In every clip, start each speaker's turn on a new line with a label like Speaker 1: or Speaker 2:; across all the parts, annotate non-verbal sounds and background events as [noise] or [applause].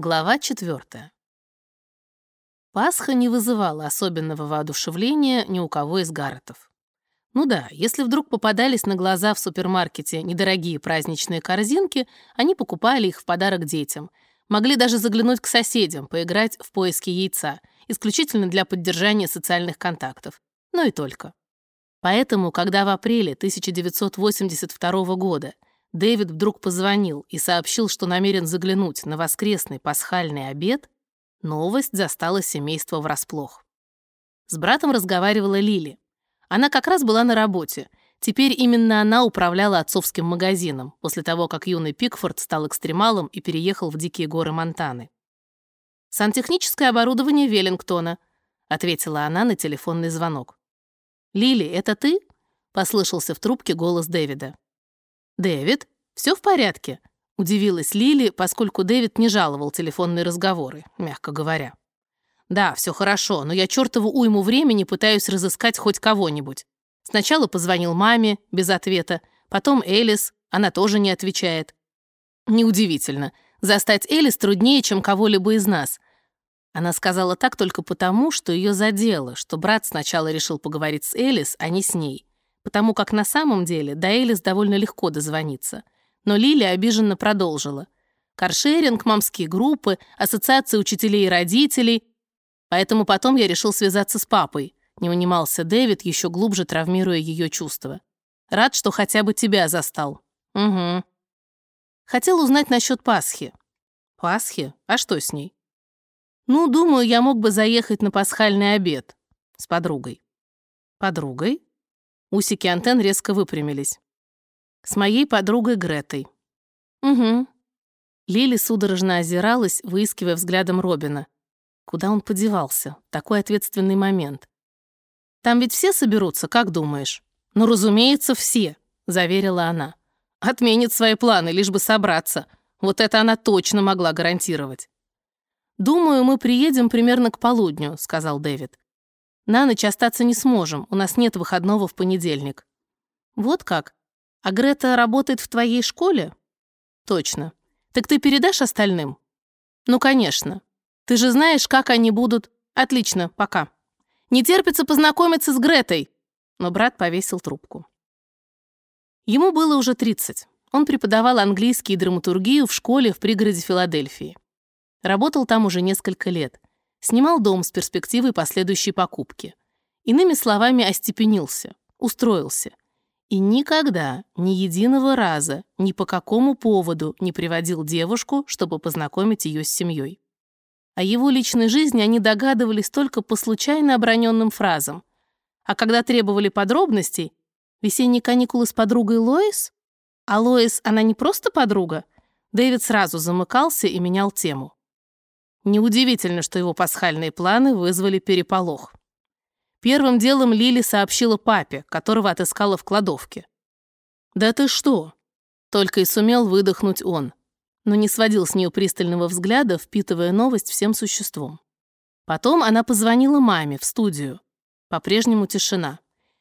Speaker 1: Глава 4. Пасха не вызывала особенного воодушевления ни у кого из Гарретов. Ну да, если вдруг попадались на глаза в супермаркете недорогие праздничные корзинки, они покупали их в подарок детям. Могли даже заглянуть к соседям, поиграть в поиски яйца, исключительно для поддержания социальных контактов. Но и только. Поэтому, когда в апреле 1982 года Дэвид вдруг позвонил и сообщил, что намерен заглянуть на воскресный пасхальный обед, новость застала семейство врасплох. С братом разговаривала Лили. Она как раз была на работе. Теперь именно она управляла отцовским магазином, после того, как юный Пикфорд стал экстремалом и переехал в дикие горы Монтаны. «Сантехническое оборудование Веллингтона», — ответила она на телефонный звонок. «Лили, это ты?» — послышался в трубке голос Дэвида. «Дэвид, все в порядке?» — удивилась Лили, поскольку Дэвид не жаловал телефонные разговоры, мягко говоря. «Да, все хорошо, но я чертову уйму времени пытаюсь разыскать хоть кого-нибудь. Сначала позвонил маме, без ответа, потом Элис, она тоже не отвечает. Неудивительно, застать Элис труднее, чем кого-либо из нас. Она сказала так только потому, что ее задело, что брат сначала решил поговорить с Элис, а не с ней потому как на самом деле до Элис довольно легко дозвониться. Но Лили обиженно продолжила. Каршеринг, мамские группы, ассоциация учителей и родителей. Поэтому потом я решил связаться с папой. Не унимался Дэвид, еще глубже травмируя ее чувства. Рад, что хотя бы тебя застал. Угу. Хотел узнать насчет Пасхи. Пасхи? А что с ней? Ну, думаю, я мог бы заехать на пасхальный обед. С подругой. Подругой? Усики антенн резко выпрямились. «С моей подругой Гретой». «Угу». Лили судорожно озиралась, выискивая взглядом Робина. Куда он подевался? Такой ответственный момент. «Там ведь все соберутся, как думаешь?» «Ну, разумеется, все», — заверила она. «Отменит свои планы, лишь бы собраться. Вот это она точно могла гарантировать». «Думаю, мы приедем примерно к полудню», — сказал Дэвид. На ночь остаться не сможем, у нас нет выходного в понедельник». «Вот как? А Грета работает в твоей школе?» «Точно. Так ты передашь остальным?» «Ну, конечно. Ты же знаешь, как они будут...» «Отлично, пока. Не терпится познакомиться с Гретой!» Но брат повесил трубку. Ему было уже 30. Он преподавал английский и драматургию в школе в пригороде Филадельфии. Работал там уже несколько лет. Снимал дом с перспективой последующей покупки. Иными словами, остепенился, устроился. И никогда, ни единого раза, ни по какому поводу не приводил девушку, чтобы познакомить ее с семьей. О его личной жизни они догадывались только по случайно оброненным фразам. А когда требовали подробностей, весенние каникулы с подругой Лоис? А Лоис, она не просто подруга? Дэвид сразу замыкался и менял тему. Неудивительно, что его пасхальные планы вызвали переполох. Первым делом Лили сообщила папе, которого отыскала в кладовке. «Да ты что?» Только и сумел выдохнуть он, но не сводил с нее пристального взгляда, впитывая новость всем существом. Потом она позвонила маме в студию. По-прежнему тишина.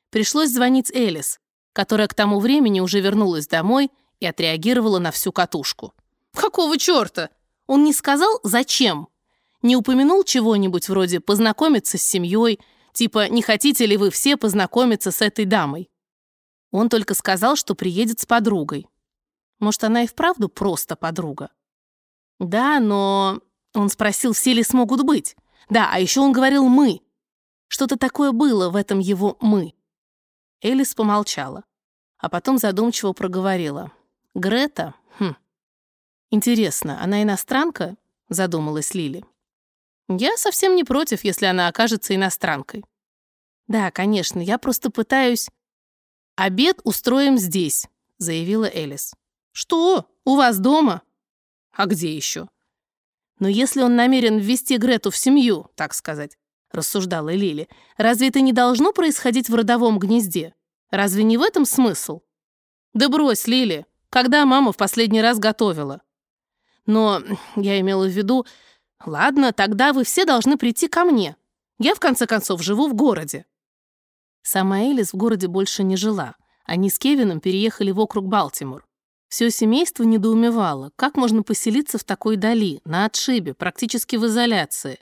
Speaker 1: Пришлось звонить Элис, которая к тому времени уже вернулась домой и отреагировала на всю катушку. «Какого черта? Он не сказал, зачем?» Не упомянул чего-нибудь вроде «познакомиться с семьей», типа «не хотите ли вы все познакомиться с этой дамой?» Он только сказал, что приедет с подругой. Может, она и вправду просто подруга? Да, но... Он спросил, все ли смогут быть. Да, а еще он говорил «мы». Что-то такое было в этом его «мы». Элис помолчала, а потом задумчиво проговорила. «Грета? Интересно, она иностранка?» — задумалась Лили. Я совсем не против, если она окажется иностранкой. Да, конечно, я просто пытаюсь... Обед устроим здесь, заявила Элис. Что? У вас дома? А где еще? Но если он намерен ввести Грету в семью, так сказать, рассуждала Лили, разве это не должно происходить в родовом гнезде? Разве не в этом смысл? Да брось, Лили, когда мама в последний раз готовила? Но я имела в виду, «Ладно, тогда вы все должны прийти ко мне. Я, в конце концов, живу в городе». Сама Элис в городе больше не жила. Они с Кевином переехали в округ Балтимор. Все семейство недоумевало, как можно поселиться в такой дали, на отшибе, практически в изоляции.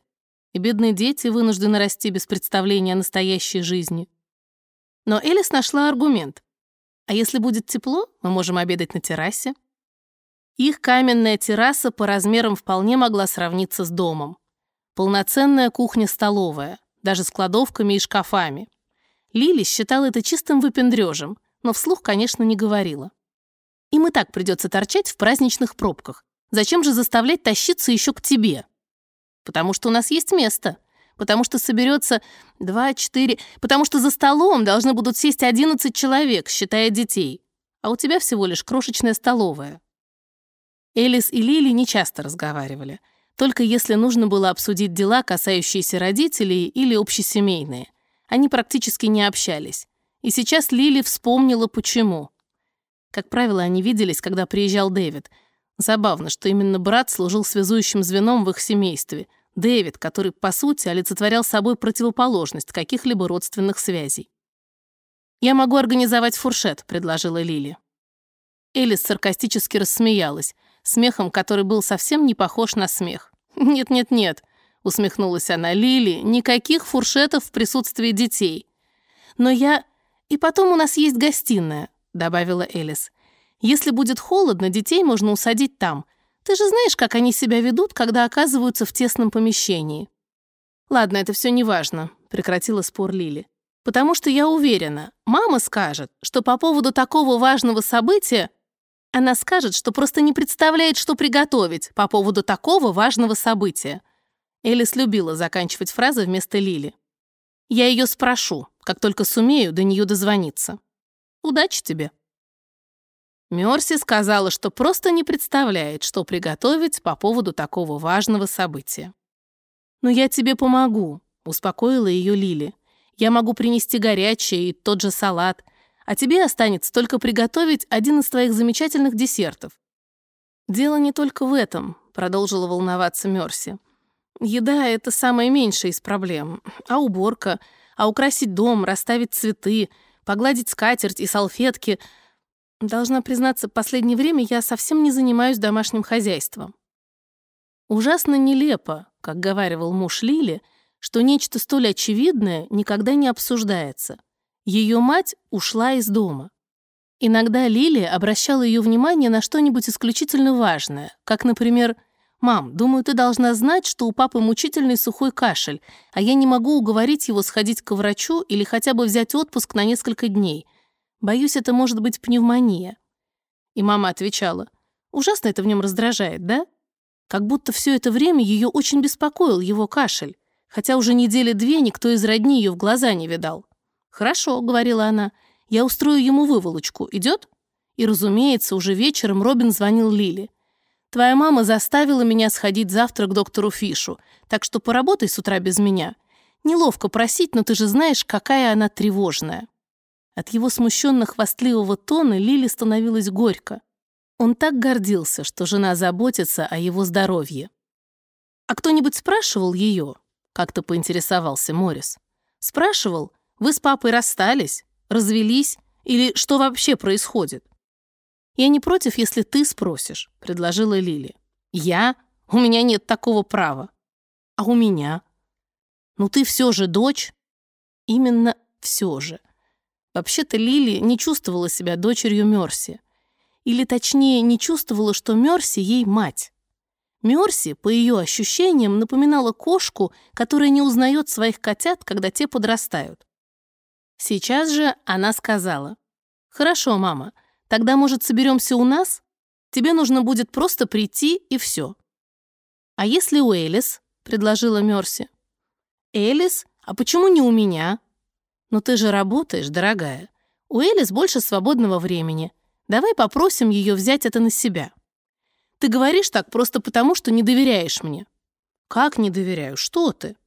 Speaker 1: И бедные дети вынуждены расти без представления о настоящей жизни. Но Элис нашла аргумент. А если будет тепло, мы можем обедать на террасе. Их каменная терраса по размерам вполне могла сравниться с домом. Полноценная кухня-столовая, даже с кладовками и шкафами. Лили считала это чистым выпендрежем, но вслух, конечно, не говорила. Им и так придется торчать в праздничных пробках. Зачем же заставлять тащиться еще к тебе? Потому что у нас есть место. Потому что соберется два, четыре... Потому что за столом должны будут сесть одиннадцать человек, считая детей. А у тебя всего лишь крошечная столовая. Элис и Лили не часто разговаривали. Только если нужно было обсудить дела, касающиеся родителей или общесемейные. Они практически не общались. И сейчас Лили вспомнила, почему. Как правило, они виделись, когда приезжал Дэвид. Забавно, что именно брат служил связующим звеном в их семействе. Дэвид, который, по сути, олицетворял собой противоположность каких-либо родственных связей. «Я могу организовать фуршет», — предложила Лили. Элис саркастически рассмеялась, смехом, который был совсем не похож на смех. «Нет-нет-нет», — усмехнулась она, — «Лили, никаких фуршетов в присутствии детей. Но я... И потом у нас есть гостиная добавила Элис. «Если будет холодно, детей можно усадить там. Ты же знаешь, как они себя ведут, когда оказываются в тесном помещении». «Ладно, это все неважно», — прекратила спор Лили. «Потому что я уверена, мама скажет, что по поводу такого важного события она скажет, что просто не представляет, что приготовить по поводу такого важного события». Элис любила заканчивать фразы вместо Лили. «Я ее спрошу, как только сумею до нее дозвониться». Удачи тебе!» Мерси сказала, что просто не представляет, что приготовить по поводу такого важного события. «Но я тебе помогу», — успокоила ее Лили. «Я могу принести горячее и тот же салат, а тебе останется только приготовить один из твоих замечательных десертов». «Дело не только в этом», — продолжила волноваться Мерси. «Еда — это самое меньшее из проблем. А уборка, а украсить дом, расставить цветы — погладить скатерть и салфетки. Должна признаться, в последнее время я совсем не занимаюсь домашним хозяйством. Ужасно нелепо, как говаривал муж Лили, что нечто столь очевидное никогда не обсуждается. Ее мать ушла из дома. Иногда Лили обращала ее внимание на что-нибудь исключительно важное, как, например, «Мам, думаю, ты должна знать, что у папы мучительный сухой кашель, а я не могу уговорить его сходить к врачу или хотя бы взять отпуск на несколько дней. Боюсь, это может быть пневмония». И мама отвечала, «Ужасно это в нем раздражает, да?» Как будто все это время ее очень беспокоил его кашель, хотя уже недели две никто из родни ее в глаза не видал. «Хорошо», — говорила она, — «я устрою ему выволочку. Идет?» И, разумеется, уже вечером Робин звонил Лили. Твоя мама заставила меня сходить завтра к доктору Фишу, так что поработай с утра без меня. Неловко просить, но ты же знаешь, какая она тревожная». От его смущенно-хвастливого тона Лили становилась горько. Он так гордился, что жена заботится о его здоровье. «А кто-нибудь спрашивал ее?» — как-то поинтересовался Морис. «Спрашивал, вы с папой расстались, развелись или что вообще происходит?» «Я не против, если ты спросишь», — предложила Лили. «Я? У меня нет такого права». «А у меня?» «Ну ты все же дочь?» «Именно все же». Вообще-то Лили не чувствовала себя дочерью Мерси. Или точнее, не чувствовала, что Мерси ей мать. Мерси, по ее ощущениям, напоминала кошку, которая не узнает своих котят, когда те подрастают. Сейчас же она сказала, «Хорошо, мама, Тогда, может, соберемся у нас? Тебе нужно будет просто прийти и все. А если у Элис? предложила Мерси. Элис? А почему не у меня? Ну ты же работаешь, дорогая. У Элис больше свободного времени. Давай попросим ее взять это на себя. Ты говоришь так просто потому, что не доверяешь мне. Как не доверяю? Что ты?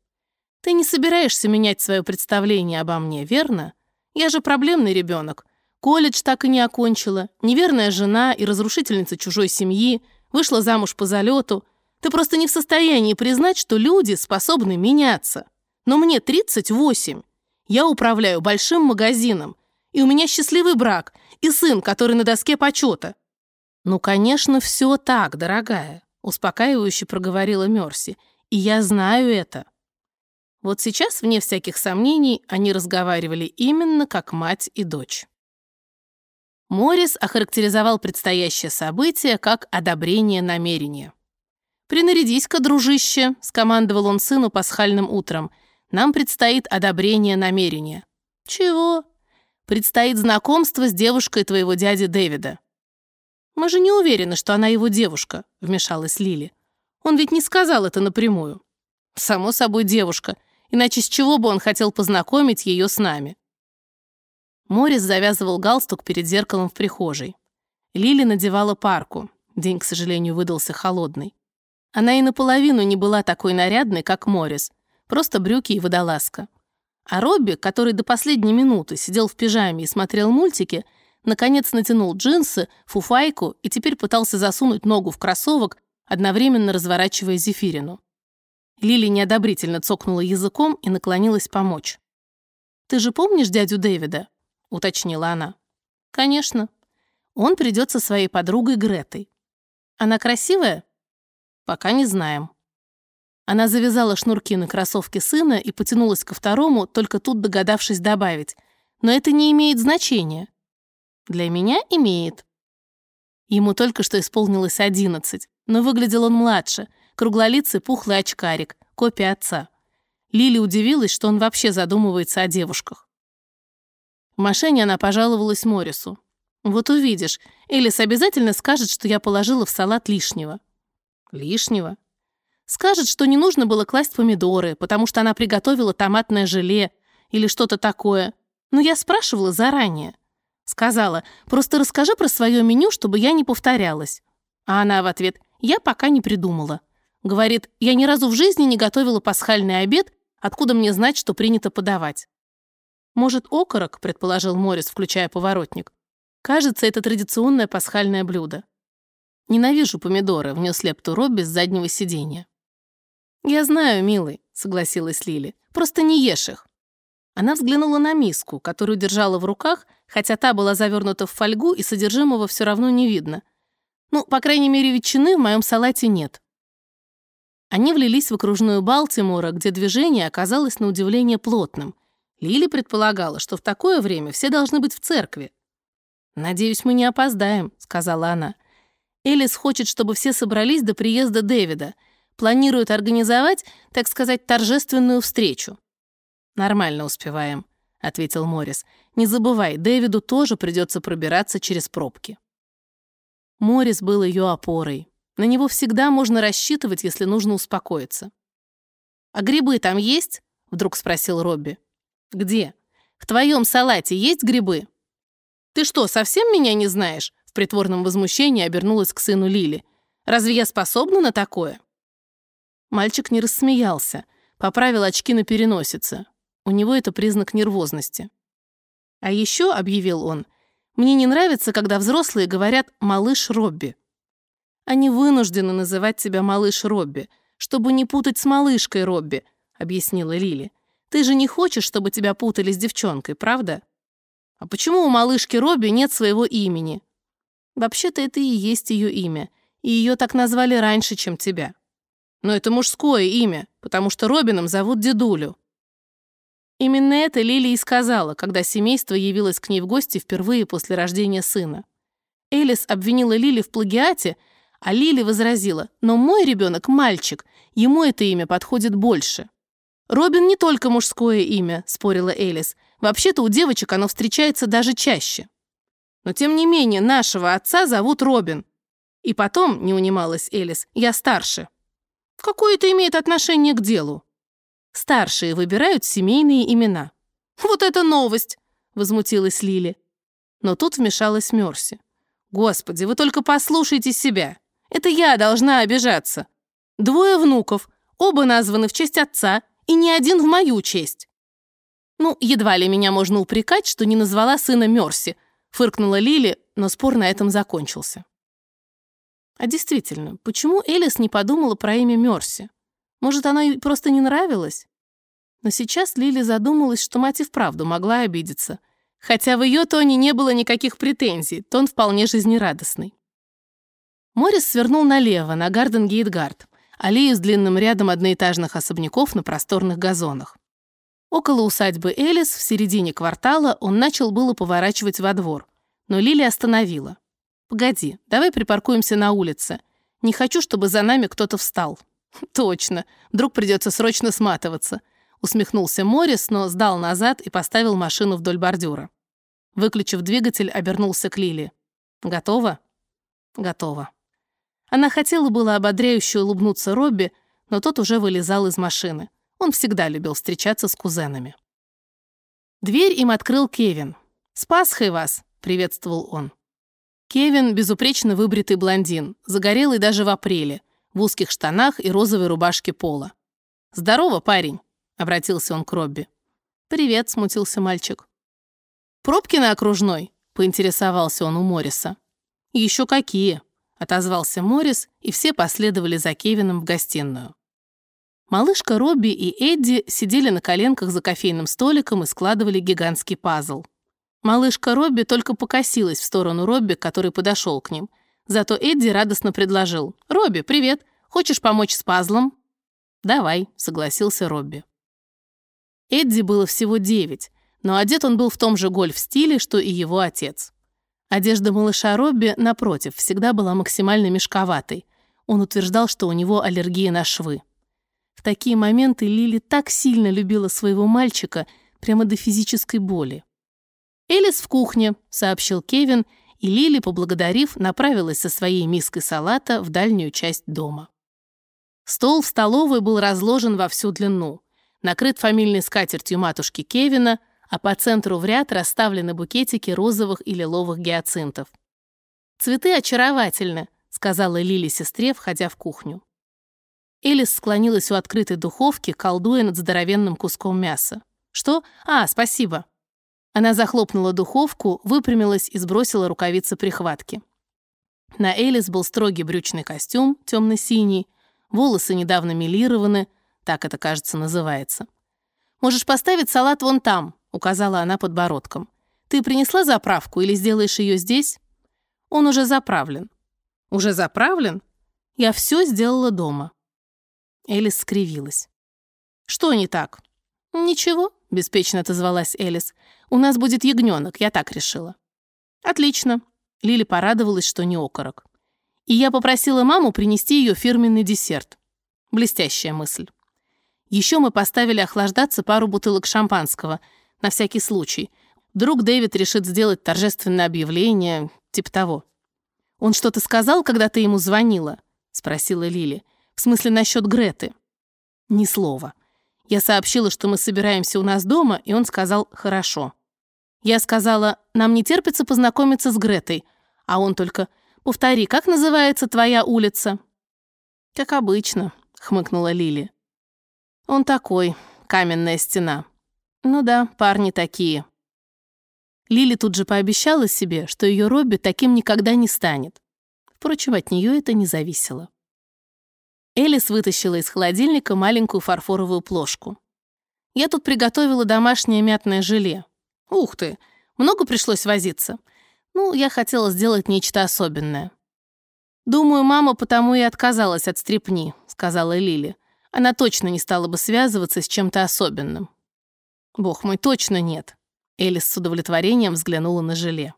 Speaker 1: Ты не собираешься менять свое представление обо мне, верно? Я же проблемный ребенок. Колледж так и не окончила, неверная жена и разрушительница чужой семьи, вышла замуж по залету. Ты просто не в состоянии признать, что люди способны меняться. Но мне 38. Я управляю большим магазином, и у меня счастливый брак, и сын, который на доске почета. «Ну, конечно, все так, дорогая», — успокаивающе проговорила Мерси. «И я знаю это». Вот сейчас, вне всяких сомнений, они разговаривали именно как мать и дочь. Моррис охарактеризовал предстоящее событие как одобрение намерения. «Принарядись-ка, дружище», — скомандовал он сыну пасхальным утром. «Нам предстоит одобрение намерения». «Чего?» «Предстоит знакомство с девушкой твоего дяди Дэвида». «Мы же не уверены, что она его девушка», — вмешалась Лили. «Он ведь не сказал это напрямую». «Само собой, девушка. Иначе с чего бы он хотел познакомить ее с нами?» Морис завязывал галстук перед зеркалом в прихожей. Лили надевала парку. День, к сожалению, выдался холодный. Она и наполовину не была такой нарядной, как Морис, просто брюки и водолазка. А Робби, который до последней минуты сидел в пижаме и смотрел мультики, наконец натянул джинсы, фуфайку и теперь пытался засунуть ногу в кроссовок, одновременно разворачивая зефирину. Лили неодобрительно цокнула языком и наклонилась помочь. «Ты же помнишь дядю Дэвида?» — уточнила она. «Конечно. Он придет со своей подругой Гретой. Она красивая?» «Пока не знаем». Она завязала шнурки на кроссовке сына и потянулась ко второму, только тут догадавшись добавить. «Но это не имеет значения». «Для меня имеет». Ему только что исполнилось одиннадцать, но выглядел он младше, круглолицый пухлый очкарик, копия отца. Лили удивилась, что он вообще задумывается о девушках. В машине она пожаловалась Морису. «Вот увидишь, Элис обязательно скажет, что я положила в салат лишнего». «Лишнего?» Скажет, что не нужно было класть помидоры, потому что она приготовила томатное желе или что-то такое. Но я спрашивала заранее. Сказала, просто расскажи про свое меню, чтобы я не повторялась. А она в ответ, я пока не придумала. Говорит, я ни разу в жизни не готовила пасхальный обед, откуда мне знать, что принято подавать. «Может, окорок?» — предположил Морис, включая поворотник. «Кажется, это традиционное пасхальное блюдо». «Ненавижу помидоры», — внес лепту Робби с заднего сиденья. «Я знаю, милый», — согласилась Лили. «Просто не ешь их». Она взглянула на миску, которую держала в руках, хотя та была завернута в фольгу, и содержимого все равно не видно. Ну, по крайней мере, ветчины в моем салате нет. Они влились в окружную Балтимора, где движение оказалось на удивление плотным — Лили предполагала, что в такое время все должны быть в церкви. «Надеюсь, мы не опоздаем», — сказала она. «Элис хочет, чтобы все собрались до приезда Дэвида. Планирует организовать, так сказать, торжественную встречу». «Нормально успеваем», — ответил Моррис. «Не забывай, Дэвиду тоже придется пробираться через пробки». Моррис был ее опорой. На него всегда можно рассчитывать, если нужно успокоиться. «А грибы там есть?» — вдруг спросил Робби. «Где? В твоем салате есть грибы?» «Ты что, совсем меня не знаешь?» В притворном возмущении обернулась к сыну Лили. «Разве я способна на такое?» Мальчик не рассмеялся, поправил очки на переносице. У него это признак нервозности. «А еще», — объявил он, — «мне не нравится, когда взрослые говорят «малыш Робби». Они вынуждены называть тебя «малыш Робби», чтобы не путать с малышкой Робби», — объяснила Лили. Ты же не хочешь, чтобы тебя путали с девчонкой, правда? А почему у малышки Робби нет своего имени? Вообще-то это и есть ее имя, и ее так назвали раньше, чем тебя. Но это мужское имя, потому что Робином зовут дедулю. Именно это Лили и сказала, когда семейство явилось к ней в гости впервые после рождения сына. Элис обвинила Лили в плагиате, а Лили возразила, «Но мой ребенок – мальчик, ему это имя подходит больше». «Робин не только мужское имя», — спорила Элис. «Вообще-то у девочек оно встречается даже чаще». «Но тем не менее нашего отца зовут Робин». «И потом», — не унималась Элис, — «я старше». «Какое это имеет отношение к делу?» «Старшие выбирают семейные имена». «Вот это новость!» — возмутилась Лили. Но тут вмешалась Мерси. «Господи, вы только послушайте себя. Это я должна обижаться. Двое внуков, оба названы в честь отца, и ни один в мою честь. Ну, едва ли меня можно упрекать, что не назвала сына Мерси, фыркнула Лили, но спор на этом закончился. А действительно, почему Элис не подумала про имя Мерси? Может, оно ей просто не нравилось? Но сейчас Лили задумалась, что мать и вправду могла обидеться. Хотя в ее тоне не было никаких претензий, тон вполне жизнерадостный. Моррис свернул налево, на Гарден-Гейтгард, аллею с длинным рядом одноэтажных особняков на просторных газонах. Около усадьбы Элис, в середине квартала, он начал было поворачивать во двор, но Лили остановила. «Погоди, давай припаркуемся на улице. Не хочу, чтобы за нами кто-то встал». [laughs] «Точно, вдруг придется срочно сматываться», усмехнулся Моррис, но сдал назад и поставил машину вдоль бордюра. Выключив двигатель, обернулся к Лили. «Готово?» «Готово». Она хотела было ободряюще улыбнуться Робби, но тот уже вылезал из машины. Он всегда любил встречаться с кузенами. Дверь им открыл Кевин. «С Пасхой вас!» — приветствовал он. Кевин — безупречно выбритый блондин, загорелый даже в апреле, в узких штанах и розовой рубашке пола. «Здорово, парень!» — обратился он к Робби. «Привет», — смутился мальчик. «Пробки на окружной?» — поинтересовался он у Морриса. «Еще какие?» — отозвался Моррис, и все последовали за Кевином в гостиную. Малышка Робби и Эдди сидели на коленках за кофейным столиком и складывали гигантский пазл. Малышка Робби только покосилась в сторону Робби, который подошел к ним. Зато Эдди радостно предложил. «Робби, привет! Хочешь помочь с пазлом?» «Давай», — согласился Робби. Эдди было всего девять, но одет он был в том же гольф-стиле, что и его отец. Одежда малыша Робби, напротив, всегда была максимально мешковатой. Он утверждал, что у него аллергия на швы. В такие моменты Лили так сильно любила своего мальчика, прямо до физической боли. «Элис в кухне», — сообщил Кевин, и Лили, поблагодарив, направилась со своей миской салата в дальнюю часть дома. Стол в столовой был разложен во всю длину, накрыт фамильной скатертью матушки Кевина, а по центру в ряд расставлены букетики розовых и лиловых гиацинтов. «Цветы очаровательны», — сказала Лили сестре, входя в кухню. Элис склонилась у открытой духовки, колдуя над здоровенным куском мяса. «Что? А, спасибо». Она захлопнула духовку, выпрямилась и сбросила рукавицы прихватки. На Элис был строгий брючный костюм, темно-синий, волосы недавно милированы, так это, кажется, называется. «Можешь поставить салат вон там», — указала она подбородком. «Ты принесла заправку или сделаешь ее здесь?» «Он уже заправлен». «Уже заправлен?» «Я все сделала дома». Элис скривилась. «Что не так?» «Ничего», — беспечно отозвалась Элис. «У нас будет ягненок, я так решила». «Отлично». Лили порадовалась, что не окорок. И я попросила маму принести ее фирменный десерт. Блестящая мысль. Еще мы поставили охлаждаться пару бутылок шампанского, на всякий случай. Вдруг Дэвид решит сделать торжественное объявление, типа того. «Он что-то сказал, когда ты ему звонила?» — спросила Лили. В смысле, насчет Греты. Ни слова. Я сообщила, что мы собираемся у нас дома, и он сказал «хорошо». Я сказала, нам не терпится познакомиться с Гретой, а он только «повтори, как называется твоя улица?» «Как обычно», — хмыкнула Лили. «Он такой, каменная стена». «Ну да, парни такие». Лили тут же пообещала себе, что ее Робби таким никогда не станет. Впрочем, от нее это не зависело. Элис вытащила из холодильника маленькую фарфоровую плошку. «Я тут приготовила домашнее мятное желе. Ух ты, много пришлось возиться. Ну, я хотела сделать нечто особенное». «Думаю, мама потому и отказалась от стрепни», — сказала Лили. «Она точно не стала бы связываться с чем-то особенным». «Бог мой, точно нет», — Элис с удовлетворением взглянула на желе.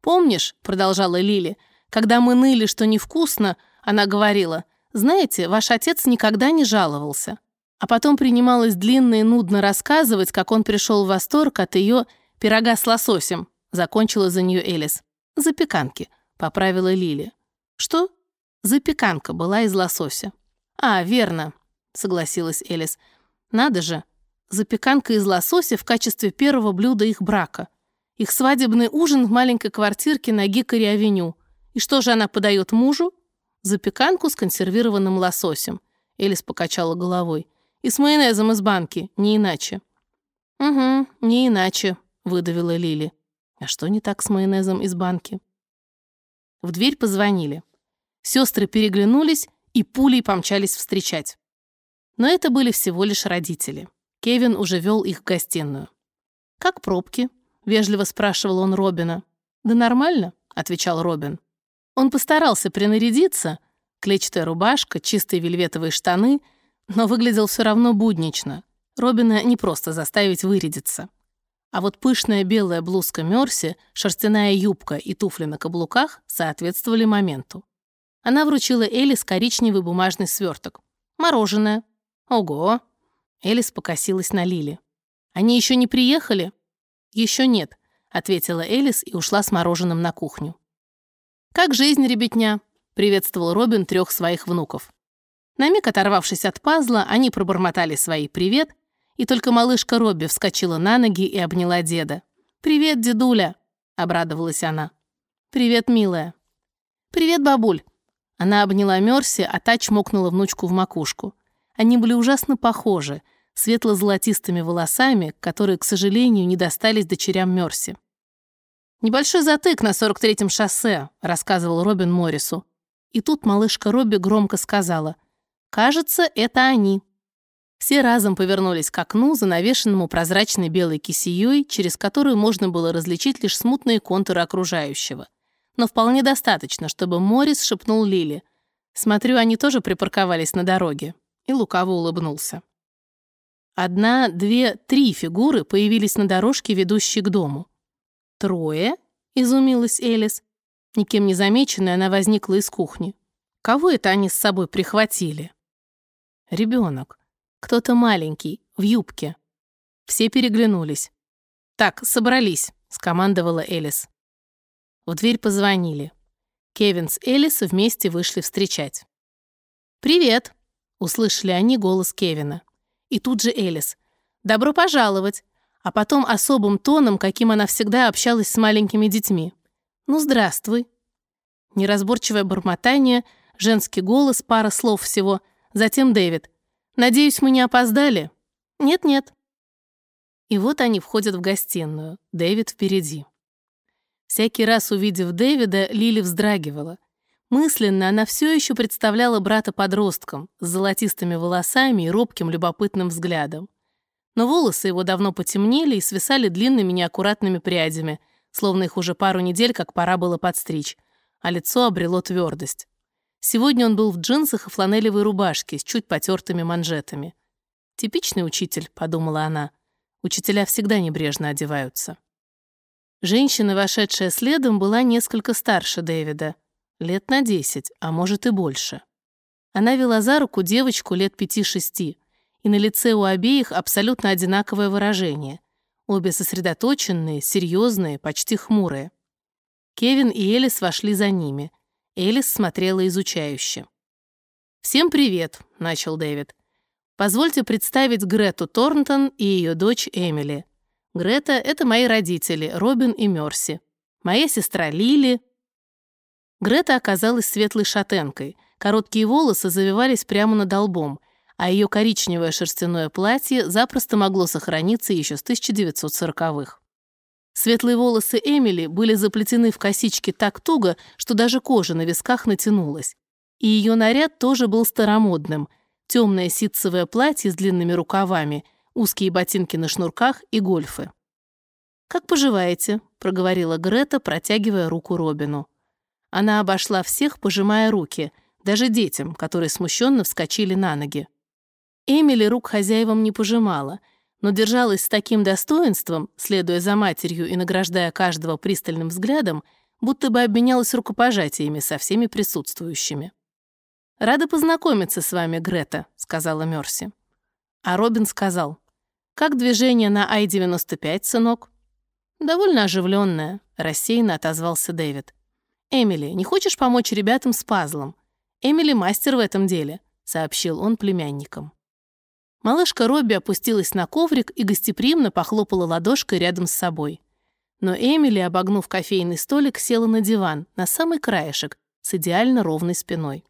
Speaker 1: «Помнишь», — продолжала Лили, — «когда мы ныли, что невкусно, она говорила, знаете, ваш отец никогда не жаловался. А потом принималась длинно и нудно рассказывать, как он пришел в восторг от ее пирога с лососем. Закончила за нее Элис. Запеканки, поправила Лили. Что? Запеканка была из лосося. А, верно, согласилась Элис. Надо же, запеканка из лосося в качестве первого блюда их брака. Их свадебный ужин в маленькой квартирке на Гикари-авеню. И что же она подает мужу? Запеканку с консервированным лососем. Элис покачала головой. И с майонезом из банки, не иначе. «Угу, не иначе», — выдавила Лили. «А что не так с майонезом из банки?» В дверь позвонили. Сестры переглянулись и пулей помчались встречать. Но это были всего лишь родители. Кевин уже вел их в гостиную. «Как пробки?» — вежливо спрашивал он Робина. «Да нормально», — отвечал Робин. Он постарался принарядиться, клетчатая рубашка, чистые вельветовые штаны, но выглядел все равно буднично. Робина не просто заставить вырядиться. А вот пышная белая блузка Мерси, шерстяная юбка и туфли на каблуках соответствовали моменту. Она вручила Элис коричневый бумажный сверток. «Мороженое». «Ого!» Элис покосилась на Лили. «Они еще не приехали?» «Еще нет», — ответила Элис и ушла с мороженым на кухню. «Как жизнь, ребятня?» — приветствовал Робин трех своих внуков. На миг оторвавшись от пазла, они пробормотали свои «привет», и только малышка Робби вскочила на ноги и обняла деда. «Привет, дедуля!» — обрадовалась она. «Привет, милая!» «Привет, бабуль!» Она обняла Мерси, а та чмокнула внучку в макушку. Они были ужасно похожи, светло-золотистыми волосами, которые, к сожалению, не достались дочерям Мерси. «Небольшой затык на 43-м шоссе», — рассказывал Робин Моррису. И тут малышка Робби громко сказала, «Кажется, это они». Все разом повернулись к окну, занавешенному прозрачной белой кисеей, через которую можно было различить лишь смутные контуры окружающего. Но вполне достаточно, чтобы Морис шепнул Лили. «Смотрю, они тоже припарковались на дороге». И лукаво улыбнулся. Одна, две, три фигуры появились на дорожке, ведущей к дому. «Трое?» — изумилась Элис. Никем не замеченная, она возникла из кухни. «Кого это они с собой прихватили?» «Ребенок. Кто-то маленький, в юбке. Все переглянулись. «Так, собрались», — скомандовала Элис. В дверь позвонили. Кевин с Элис вместе вышли встречать. «Привет», — услышали они голос Кевина. И тут же Элис. «Добро пожаловать», а потом особым тоном, каким она всегда общалась с маленькими детьми. «Ну, здравствуй». Неразборчивое бормотание, женский голос, пара слов всего, затем Дэвид. Надеюсь, мы не опоздали? Нет-нет. И вот они входят в гостиную. Дэвид впереди. Всякий раз увидев Дэвида, Лили вздрагивала. Мысленно она все еще представляла брата подростком, с золотистыми волосами и робким любопытным взглядом. Но волосы его давно потемнели и свисали длинными неаккуратными прядями, словно их уже пару недель как пора было подстричь, а лицо обрело твердость. Сегодня он был в джинсах и фланелевой рубашке с чуть потертыми манжетами. «Типичный учитель», — подумала она. Учителя всегда небрежно одеваются. Женщина, вошедшая следом, была несколько старше Дэвида. Лет на десять, а может и больше. Она вела за руку девочку лет пяти-шести, и на лице у обеих абсолютно одинаковое выражение. Обе сосредоточенные, серьезные, почти хмурые. Кевин и Элис вошли за ними — Элис смотрела изучающе. «Всем привет», — начал Дэвид. «Позвольте представить Грету Торнтон и ее дочь Эмили. Грета — это мои родители, Робин и Мерси. Моя сестра Лили». Грета оказалась светлой шатенкой. Короткие волосы завивались прямо над лбом, а ее коричневое шерстяное платье запросто могло сохраниться еще с 1940-х. Светлые волосы Эмили были заплетены в косички так туго, что даже кожа на висках натянулась. И ее наряд тоже был старомодным. Темное ситцевое платье с длинными рукавами, узкие ботинки на шнурках и гольфы. «Как поживаете?» — проговорила Грета, протягивая руку Робину. Она обошла всех, пожимая руки, даже детям, которые смущенно вскочили на ноги. Эмили рук хозяевам не пожимала — но держалась с таким достоинством, следуя за матерью и награждая каждого пристальным взглядом, будто бы обменялась рукопожатиями со всеми присутствующими. «Рада познакомиться с вами, Грета», — сказала Мерси. А Робин сказал, «Как движение на Ай-95, сынок?» «Довольно оживленное», — рассеянно отозвался Дэвид. «Эмили, не хочешь помочь ребятам с пазлом? Эмили мастер в этом деле», — сообщил он племянникам. Малышка Робби опустилась на коврик и гостеприимно похлопала ладошкой рядом с собой. Но Эмили, обогнув кофейный столик, села на диван, на самый краешек, с идеально ровной спиной.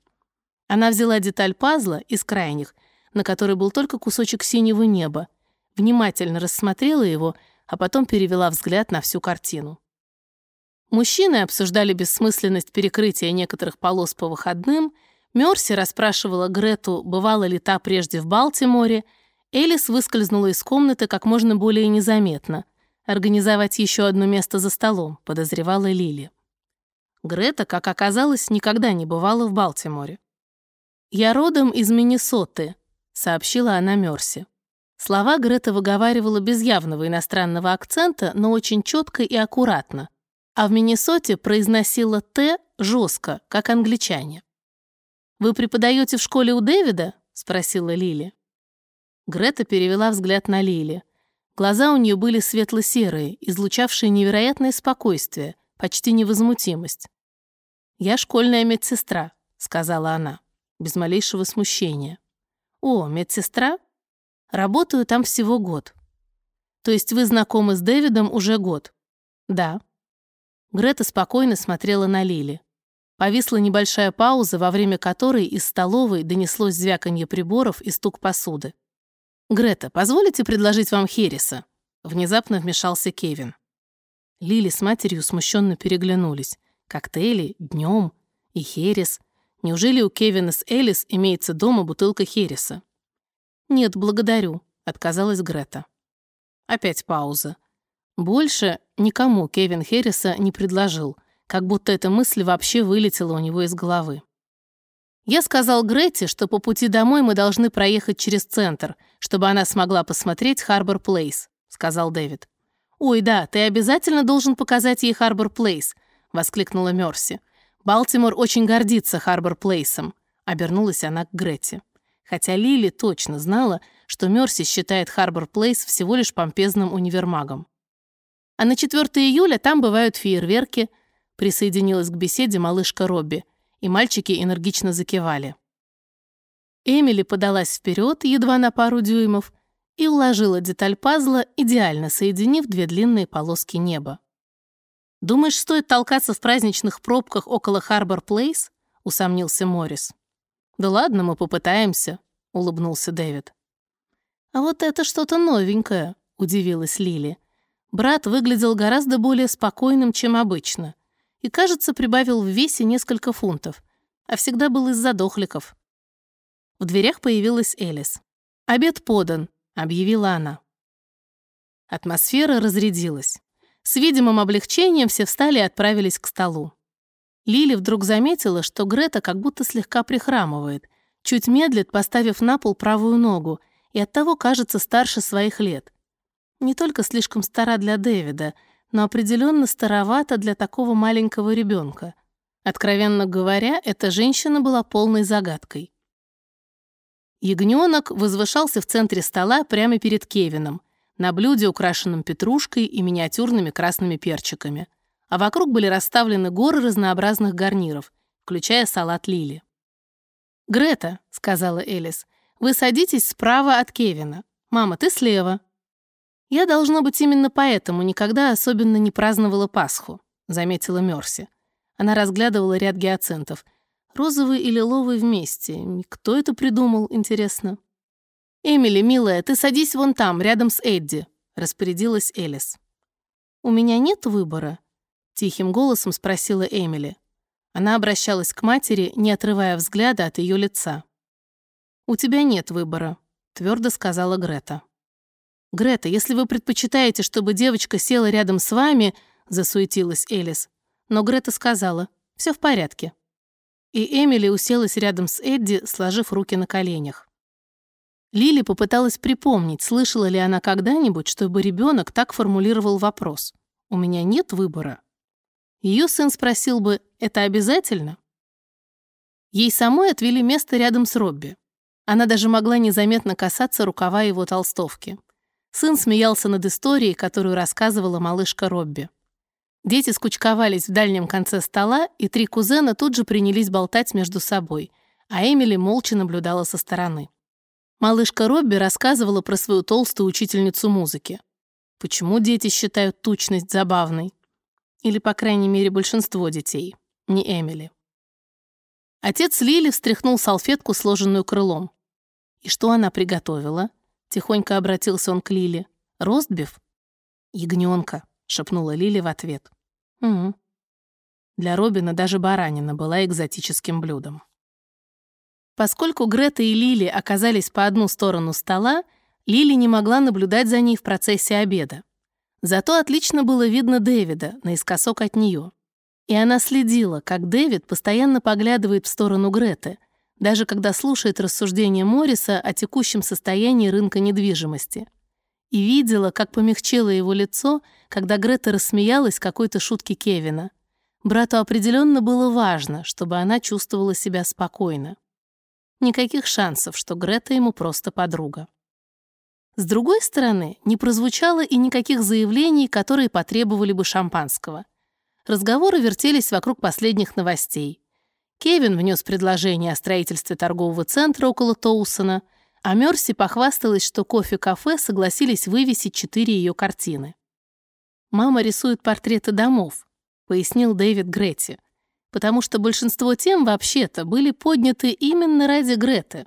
Speaker 1: Она взяла деталь пазла из крайних, на которой был только кусочек синего неба, внимательно рассмотрела его, а потом перевела взгляд на всю картину. Мужчины обсуждали бессмысленность перекрытия некоторых полос по выходным — Мерси расспрашивала Грету, бывала ли та прежде в Балтиморе. Элис выскользнула из комнаты как можно более незаметно. Организовать еще одно место за столом, подозревала Лили. Грета, как оказалось, никогда не бывала в Балтиморе. «Я родом из Миннесоты», — сообщила она Мерси. Слова Грета выговаривала без явного иностранного акцента, но очень четко и аккуратно, а в Миннесоте произносила «т» жестко, как англичане. «Вы преподаете в школе у Дэвида?» — спросила Лили. Грета перевела взгляд на Лили. Глаза у нее были светло-серые, излучавшие невероятное спокойствие, почти невозмутимость. «Я школьная медсестра», — сказала она, без малейшего смущения. «О, медсестра? Работаю там всего год. То есть вы знакомы с Дэвидом уже год?» «Да». Грета спокойно смотрела на Лили. Повисла небольшая пауза, во время которой из столовой донеслось звяканье приборов и стук посуды. «Грета, позволите предложить вам Хереса?» Внезапно вмешался Кевин. Лили с матерью смущенно переглянулись. Коктейли, днем и Херес. Неужели у Кевина с Элис имеется дома бутылка Хереса? «Нет, благодарю», — отказалась Грета. Опять пауза. Больше никому Кевин Херриса не предложил, как будто эта мысль вообще вылетела у него из головы. Я сказал Грете, что по пути домой мы должны проехать через центр, чтобы она смогла посмотреть Харбор Плейс, сказал Дэвид. «Ой, да, ты обязательно должен показать ей Харбор Плейс», воскликнула Мерси. «Балтимор очень гордится Харбор Плейсом», обернулась она к Грете. Хотя Лили точно знала, что Мерси считает Харбор Плейс всего лишь помпезным универмагом. А на 4 июля там бывают фейерверки, присоединилась к беседе малышка Робби – и мальчики энергично закивали. Эмили подалась вперед, едва на пару дюймов, и уложила деталь пазла, идеально соединив две длинные полоски неба. «Думаешь, стоит толкаться в праздничных пробках около Харбор Плейс?» — усомнился Моррис. «Да ладно, мы попытаемся», — улыбнулся Дэвид. «А вот это что-то новенькое», — удивилась Лили. Брат выглядел гораздо более спокойным, чем обычно и, кажется, прибавил в весе несколько фунтов, а всегда был из-за дохликов. В дверях появилась Элис. «Обед подан», — объявила она. Атмосфера разрядилась. С видимым облегчением все встали и отправились к столу. Лили вдруг заметила, что Грета как будто слегка прихрамывает, чуть медлит, поставив на пол правую ногу, и оттого кажется старше своих лет. Не только слишком стара для Дэвида — но определенно старовато для такого маленького ребенка. Откровенно говоря, эта женщина была полной загадкой. Ягненок возвышался в центре стола прямо перед Кевином, на блюде, украшенном петрушкой и миниатюрными красными перчиками. А вокруг были расставлены горы разнообразных гарниров, включая салат Лили. «Грета», — сказала Элис, — «вы садитесь справа от Кевина. Мама, ты слева». «Я, должно быть, именно поэтому никогда особенно не праздновала Пасху», — заметила Мерси. Она разглядывала ряд гиацинтов. Розовый и лиловый вместе. Кто это придумал, интересно? «Эмили, милая, ты садись вон там, рядом с Эдди», — распорядилась Элис. «У меня нет выбора?» — тихим голосом спросила Эмили. Она обращалась к матери, не отрывая взгляда от ее лица. «У тебя нет выбора», — твердо сказала Грета. «Грета, если вы предпочитаете, чтобы девочка села рядом с вами», — засуетилась Элис. Но Грета сказала, «Все в порядке». И Эмили уселась рядом с Эдди, сложив руки на коленях. Лили попыталась припомнить, слышала ли она когда-нибудь, чтобы ребенок так формулировал вопрос. «У меня нет выбора». Ее сын спросил бы, «Это обязательно?» Ей самой отвели место рядом с Робби. Она даже могла незаметно касаться рукава его толстовки. Сын смеялся над историей, которую рассказывала малышка Робби. Дети скучковались в дальнем конце стола, и три кузена тут же принялись болтать между собой, а Эмили молча наблюдала со стороны. Малышка Робби рассказывала про свою толстую учительницу музыки. Почему дети считают тучность забавной? Или, по крайней мере, большинство детей, не Эмили. Отец Лили встряхнул салфетку, сложенную крылом. И что она приготовила? Тихонько обратился он к Лиле. «Ростбиф?» «Ягнёнка», — шепнула Лили в ответ. «Угу». Для Робина даже баранина была экзотическим блюдом. Поскольку Грета и Лили оказались по одну сторону стола, Лили не могла наблюдать за ней в процессе обеда. Зато отлично было видно Дэвида наискосок от нее. И она следила, как Дэвид постоянно поглядывает в сторону Греты, даже когда слушает рассуждения Морриса о текущем состоянии рынка недвижимости. И видела, как помягчело его лицо, когда Грета рассмеялась какой-то шутке Кевина. Брату определенно было важно, чтобы она чувствовала себя спокойно. Никаких шансов, что Грета ему просто подруга. С другой стороны, не прозвучало и никаких заявлений, которые потребовали бы шампанского. Разговоры вертелись вокруг последних новостей. Кевин внес предложение о строительстве торгового центра около Тоусона, а Мерси похвасталась, что кофе-кафе согласились вывесить четыре ее картины. «Мама рисует портреты домов», — пояснил Дэвид Гретти потому что большинство тем вообще-то были подняты именно ради Греты.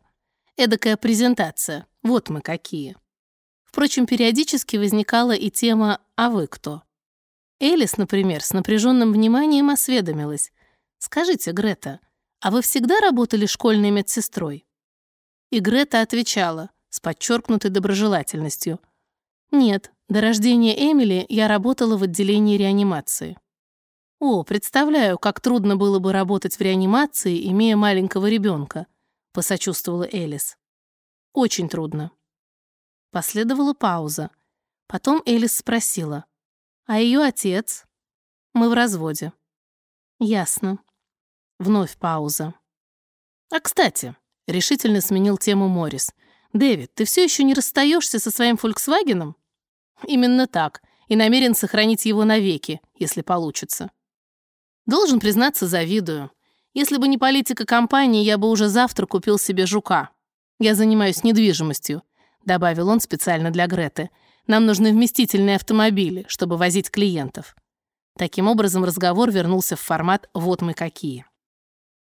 Speaker 1: Эдакая презентация, вот мы какие. Впрочем, периодически возникала и тема «А вы кто?». Элис, например, с напряженным вниманием осведомилась. «Скажите, Грета, а вы всегда работали школьной медсестрой?» И Грета отвечала с подчеркнутой доброжелательностью. «Нет, до рождения Эмили я работала в отделении реанимации». «О, представляю, как трудно было бы работать в реанимации, имея маленького ребенка», — посочувствовала Элис. «Очень трудно». Последовала пауза. Потом Элис спросила. «А ее отец?» «Мы в разводе». «Ясно». Вновь пауза. «А кстати», — решительно сменил тему Моррис, «Дэвид, ты все еще не расстаешься со своим «Фольксвагеном»?» «Именно так, и намерен сохранить его навеки, если получится». Должен признаться, завидую. Если бы не политика компании, я бы уже завтра купил себе жука. Я занимаюсь недвижимостью», — добавил он специально для Греты. «Нам нужны вместительные автомобили, чтобы возить клиентов». Таким образом, разговор вернулся в формат «вот мы какие».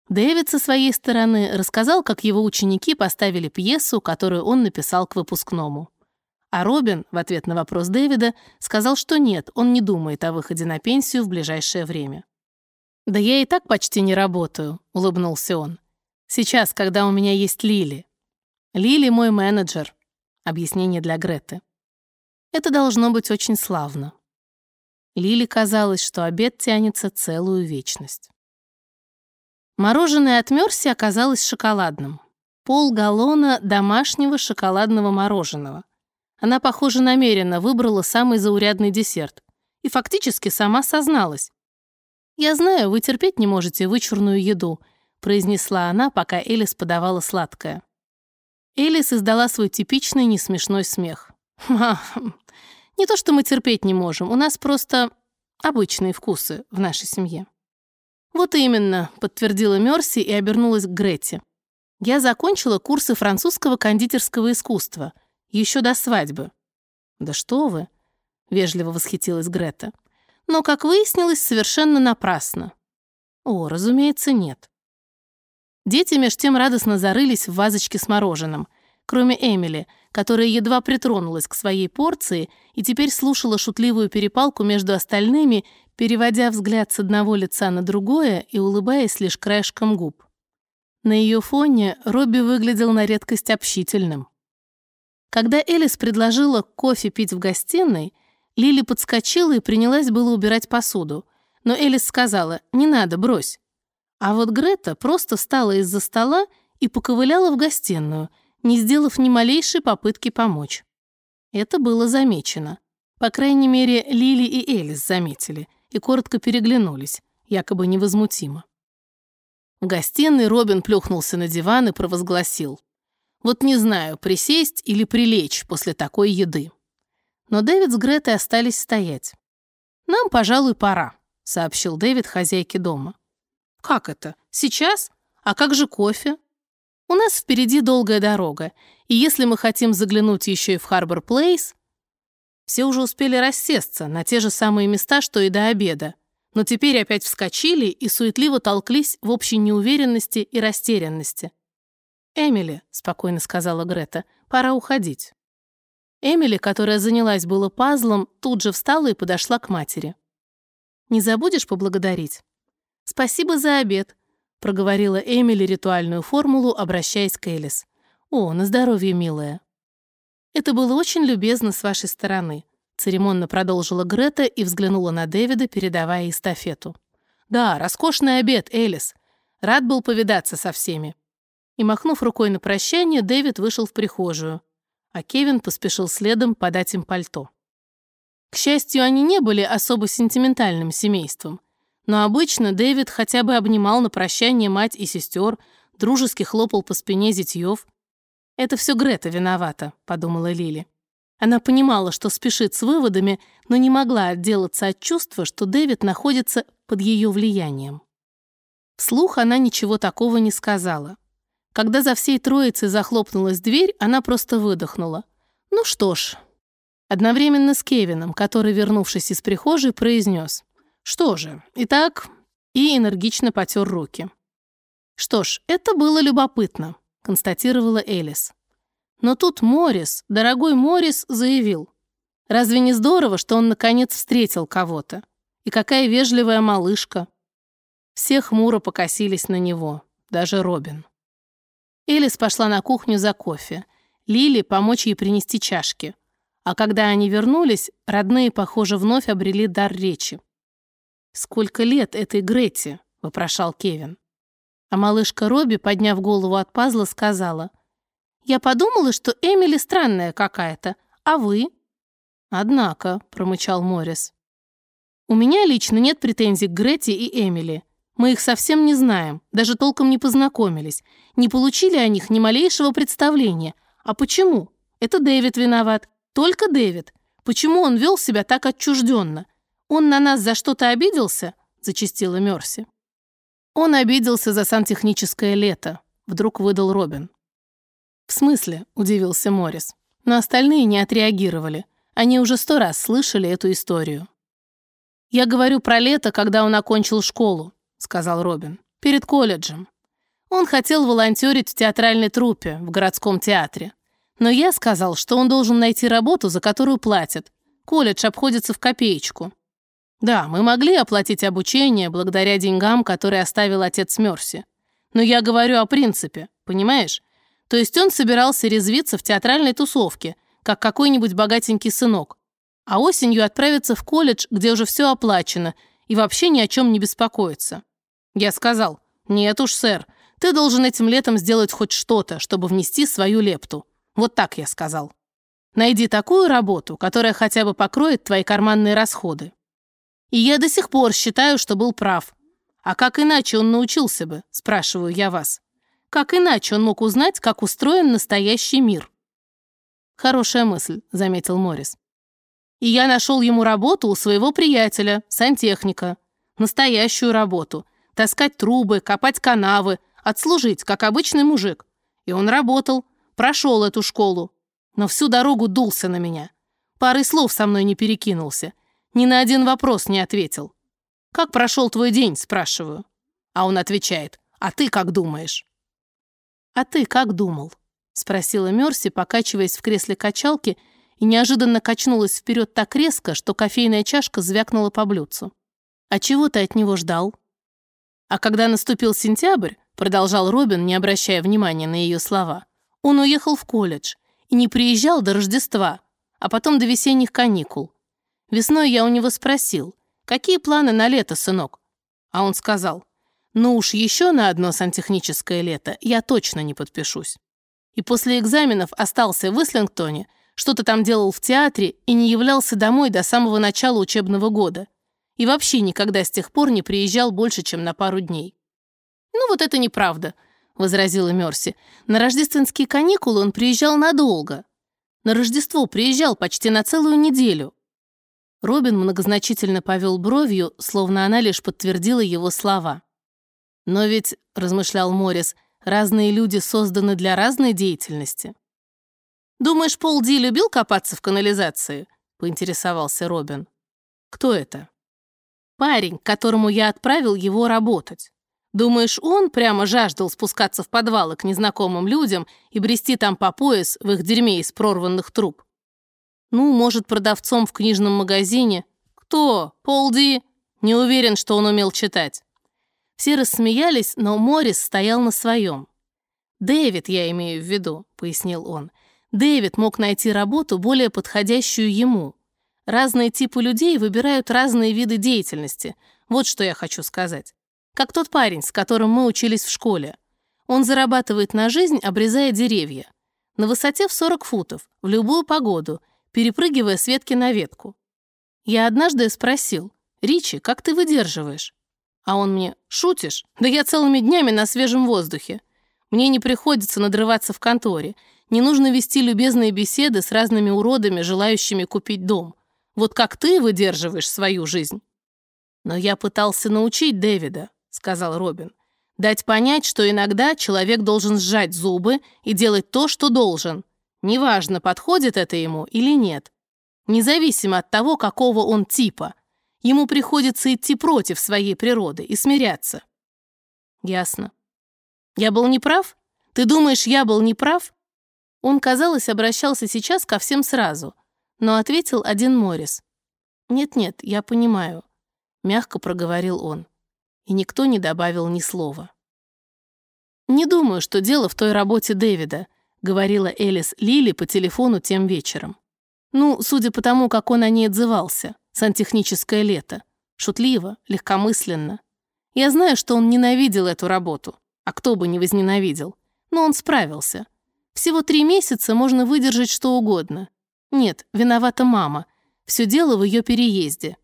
Speaker 1: Дэвид со своей стороны рассказал, как его ученики поставили пьесу, которую он написал к выпускному. А Робин, в ответ на вопрос Дэвида, сказал, что нет, он не думает о выходе на пенсию в ближайшее время. «Да я и так почти не работаю», — улыбнулся он. «Сейчас, когда у меня есть Лили. Лили мой менеджер». Объяснение для Греты. Это должно быть очень славно. Лили казалось, что обед тянется целую вечность. Мороженое от Мерси оказалось шоколадным. Пол галлона домашнего шоколадного мороженого. Она, похоже, намеренно выбрала самый заурядный десерт и фактически сама созналась. «Я знаю, вы терпеть не можете вычурную еду», произнесла она, пока Элис подавала сладкое. Элис издала свой типичный несмешной смех. «Не то, что мы терпеть не можем, у нас просто обычные вкусы в нашей семье». «Вот именно», — подтвердила Мерси и обернулась к Гретте. «Я закончила курсы французского кондитерского искусства. Еще до свадьбы». «Да что вы!» — вежливо восхитилась Грета но, как выяснилось, совершенно напрасно. О, разумеется, нет. Дети меж тем радостно зарылись в вазочки с мороженым, кроме Эмили, которая едва притронулась к своей порции и теперь слушала шутливую перепалку между остальными, переводя взгляд с одного лица на другое и улыбаясь лишь краешком губ. На ее фоне Робби выглядел на редкость общительным. Когда Элис предложила кофе пить в гостиной, Лили подскочила и принялась было убирать посуду, но Элис сказала «Не надо, брось». А вот Грета просто встала из-за стола и поковыляла в гостиную, не сделав ни малейшей попытки помочь. Это было замечено. По крайней мере, Лили и Элис заметили и коротко переглянулись, якобы невозмутимо. В гостиной Робин плюхнулся на диван и провозгласил. «Вот не знаю, присесть или прилечь после такой еды» но Дэвид с Гретой остались стоять. «Нам, пожалуй, пора», — сообщил Дэвид хозяйке дома. «Как это? Сейчас? А как же кофе?» «У нас впереди долгая дорога, и если мы хотим заглянуть еще и в Харбор Плейс...» Все уже успели рассесться на те же самые места, что и до обеда, но теперь опять вскочили и суетливо толклись в общей неуверенности и растерянности. «Эмили», — спокойно сказала Грета, — «пора уходить». Эмили, которая занялась было пазлом, тут же встала и подошла к матери. «Не забудешь поблагодарить?» «Спасибо за обед», — проговорила Эмили ритуальную формулу, обращаясь к Элис. «О, на здоровье, милая». «Это было очень любезно с вашей стороны», — церемонно продолжила Грета и взглянула на Дэвида, передавая эстафету. «Да, роскошный обед, Элис. Рад был повидаться со всеми». И, махнув рукой на прощание, Дэвид вышел в прихожую, а Кевин поспешил следом подать им пальто. К счастью, они не были особо сентиментальным семейством, но обычно Дэвид хотя бы обнимал на прощание мать и сестер, дружески хлопал по спине зятьев. «Это все Грета виновата», — подумала Лили. Она понимала, что спешит с выводами, но не могла отделаться от чувства, что Дэвид находится под ее влиянием. Вслух она ничего такого не сказала. Когда за всей троицей захлопнулась дверь, она просто выдохнула. «Ну что ж». Одновременно с Кевином, который, вернувшись из прихожей, произнес. «Что же, итак...» и энергично потер руки. «Что ж, это было любопытно», — констатировала Элис. Но тут Морис, дорогой Морис, заявил. «Разве не здорово, что он наконец встретил кого-то? И какая вежливая малышка!» Все хмуро покосились на него, даже Робин. Элис пошла на кухню за кофе. Лили помочь ей принести чашки. А когда они вернулись, родные, похоже, вновь обрели дар речи. «Сколько лет этой Гретти?» — вопрошал Кевин. А малышка Робби, подняв голову от пазла, сказала, «Я подумала, что Эмили странная какая-то, а вы?» «Однако», — промычал Моррис. «У меня лично нет претензий к Гретти и Эмили. Мы их совсем не знаем, даже толком не познакомились, не получили о них ни малейшего представления. А почему? Это Дэвид виноват. Только Дэвид. Почему он вел себя так отчужденно? Он на нас за что-то обиделся?» — зачастила Мерси. «Он обиделся за сантехническое лето», — вдруг выдал Робин. «В смысле?» — удивился Моррис. Но остальные не отреагировали. Они уже сто раз слышали эту историю. «Я говорю про лето, когда он окончил школу сказал Робин. «Перед колледжем. Он хотел волонтерить в театральной труппе в городском театре. Но я сказал, что он должен найти работу, за которую платят. Колледж обходится в копеечку. Да, мы могли оплатить обучение благодаря деньгам, которые оставил отец Мерси. Но я говорю о принципе, понимаешь? То есть он собирался резвиться в театральной тусовке, как какой-нибудь богатенький сынок. А осенью отправиться в колледж, где уже все оплачено, и вообще ни о чем не беспокоиться. Я сказал, «Нет уж, сэр, ты должен этим летом сделать хоть что-то, чтобы внести свою лепту». Вот так я сказал. Найди такую работу, которая хотя бы покроет твои карманные расходы. И я до сих пор считаю, что был прав. А как иначе он научился бы, спрашиваю я вас? Как иначе он мог узнать, как устроен настоящий мир? Хорошая мысль, заметил Моррис. И я нашел ему работу у своего приятеля, сантехника. Настоящую работу, таскать трубы, копать канавы, отслужить, как обычный мужик. И он работал, прошел эту школу. Но всю дорогу дулся на меня. Пары слов со мной не перекинулся. Ни на один вопрос не ответил. «Как прошел твой день?» – спрашиваю. А он отвечает, «А ты как думаешь?» «А ты как думал?» – спросила Мерси, покачиваясь в кресле качалки, и неожиданно качнулась вперед так резко, что кофейная чашка звякнула по блюдцу. «А чего ты от него ждал?» А когда наступил сентябрь, продолжал Робин, не обращая внимания на ее слова, он уехал в колледж и не приезжал до Рождества, а потом до весенних каникул. Весной я у него спросил, какие планы на лето, сынок? А он сказал, ну уж еще на одно сантехническое лето я точно не подпишусь. И после экзаменов остался в Ислингтоне, что-то там делал в театре и не являлся домой до самого начала учебного года и вообще никогда с тех пор не приезжал больше, чем на пару дней. «Ну вот это неправда», — возразила Мерси. «На рождественские каникулы он приезжал надолго. На Рождество приезжал почти на целую неделю». Робин многозначительно повел бровью, словно она лишь подтвердила его слова. «Но ведь», — размышлял Моррис, — «разные люди созданы для разной деятельности». «Думаешь, Пол Ди любил копаться в канализации?» — поинтересовался Робин. «Кто это?» Парень, которому я отправил его работать. Думаешь, он прямо жаждал спускаться в подвалы к незнакомым людям и брести там по пояс в их дерьме из прорванных труб? Ну, может, продавцом в книжном магазине? Кто? Полди? Не уверен, что он умел читать. Все рассмеялись, но Моррис стоял на своем. «Дэвид, я имею в виду», — пояснил он. «Дэвид мог найти работу, более подходящую ему. Разные типы людей выбирают разные виды деятельности. Вот что я хочу сказать. Как тот парень, с которым мы учились в школе. Он зарабатывает на жизнь, обрезая деревья. На высоте в 40 футов, в любую погоду, перепрыгивая с ветки на ветку. Я однажды спросил, «Ричи, как ты выдерживаешь?» А он мне, «Шутишь? Да я целыми днями на свежем воздухе. Мне не приходится надрываться в конторе, не нужно вести любезные беседы с разными уродами, желающими купить дом. Вот как ты выдерживаешь свою жизнь?» «Но я пытался научить Дэвида», — сказал Робин. «Дать понять, что иногда человек должен сжать зубы и делать то, что должен. Неважно, подходит это ему или нет. Независимо от того, какого он типа. Ему приходится идти против своей природы и смиряться». «Ясно. Я был неправ? Ты думаешь, я был неправ?» Он, казалось, обращался сейчас ко всем сразу, но ответил один Морис. «Нет-нет, я понимаю», — мягко проговорил он. И никто не добавил ни слова. «Не думаю, что дело в той работе Дэвида», — говорила Элис Лили по телефону тем вечером. «Ну, судя по тому, как он о ней отзывался, сантехническое лето. Шутливо, легкомысленно. Я знаю, что он ненавидел эту работу, а кто бы не возненавидел, но он справился. Всего три месяца можно выдержать что угодно. Нет, виновата мама. Все дело в ее переезде.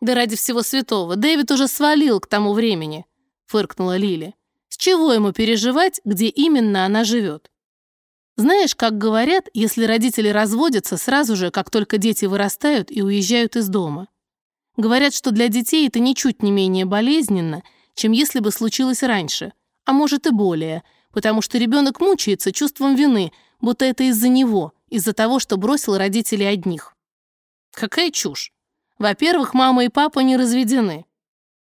Speaker 1: Да ради всего святого, Дэвид уже свалил к тому времени, фыркнула Лили. С чего ему переживать, где именно она живет? Знаешь, как говорят, если родители разводятся сразу же, как только дети вырастают и уезжают из дома. Говорят, что для детей это ничуть не менее болезненно, чем если бы случилось раньше, а может и более, потому что ребенок мучается чувством вины, будто это из-за него, из-за того, что бросил родителей одних. Какая чушь. Во-первых, мама и папа не разведены.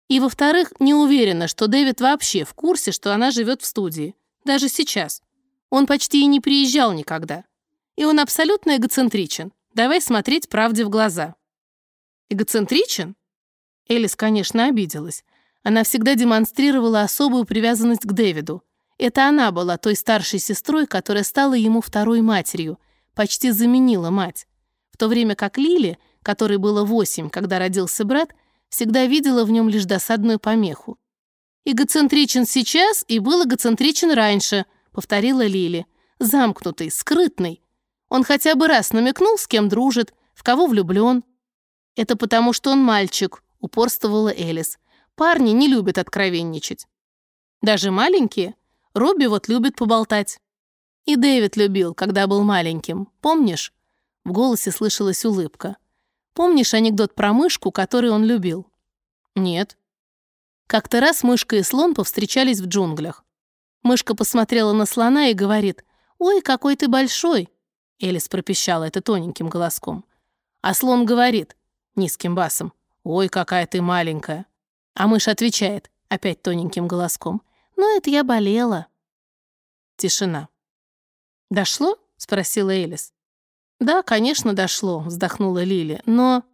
Speaker 1: И во-вторых, не уверена, что Дэвид вообще в курсе, что она живет в студии. Даже сейчас. Он почти и не приезжал никогда. И он абсолютно эгоцентричен. Давай смотреть правде в глаза. Эгоцентричен? Элис, конечно, обиделась. Она всегда демонстрировала особую привязанность к Дэвиду, это она была той старшей сестрой, которая стала ему второй матерью, почти заменила мать. В то время как Лили, которой было восемь, когда родился брат, всегда видела в нем лишь досадную помеху. «Эгоцентричен сейчас и был эгоцентричен раньше», — повторила Лили. «Замкнутый, скрытный. Он хотя бы раз намекнул, с кем дружит, в кого влюблен». «Это потому, что он мальчик», — упорствовала Элис. «Парни не любят откровенничать». «Даже маленькие?» Робби вот любит поболтать. И Дэвид любил, когда был маленьким. Помнишь?» В голосе слышалась улыбка. «Помнишь анекдот про мышку, который он любил?» «Нет». Как-то раз мышка и слон повстречались в джунглях. Мышка посмотрела на слона и говорит, «Ой, какой ты большой!» Элис пропищала это тоненьким голоском. А слон говорит, низким басом, «Ой, какая ты маленькая!» А мышь отвечает, опять тоненьким голоском, но это я болела». Тишина. «Дошло?» — спросила Элис. «Да, конечно, дошло», — вздохнула Лили, «но...»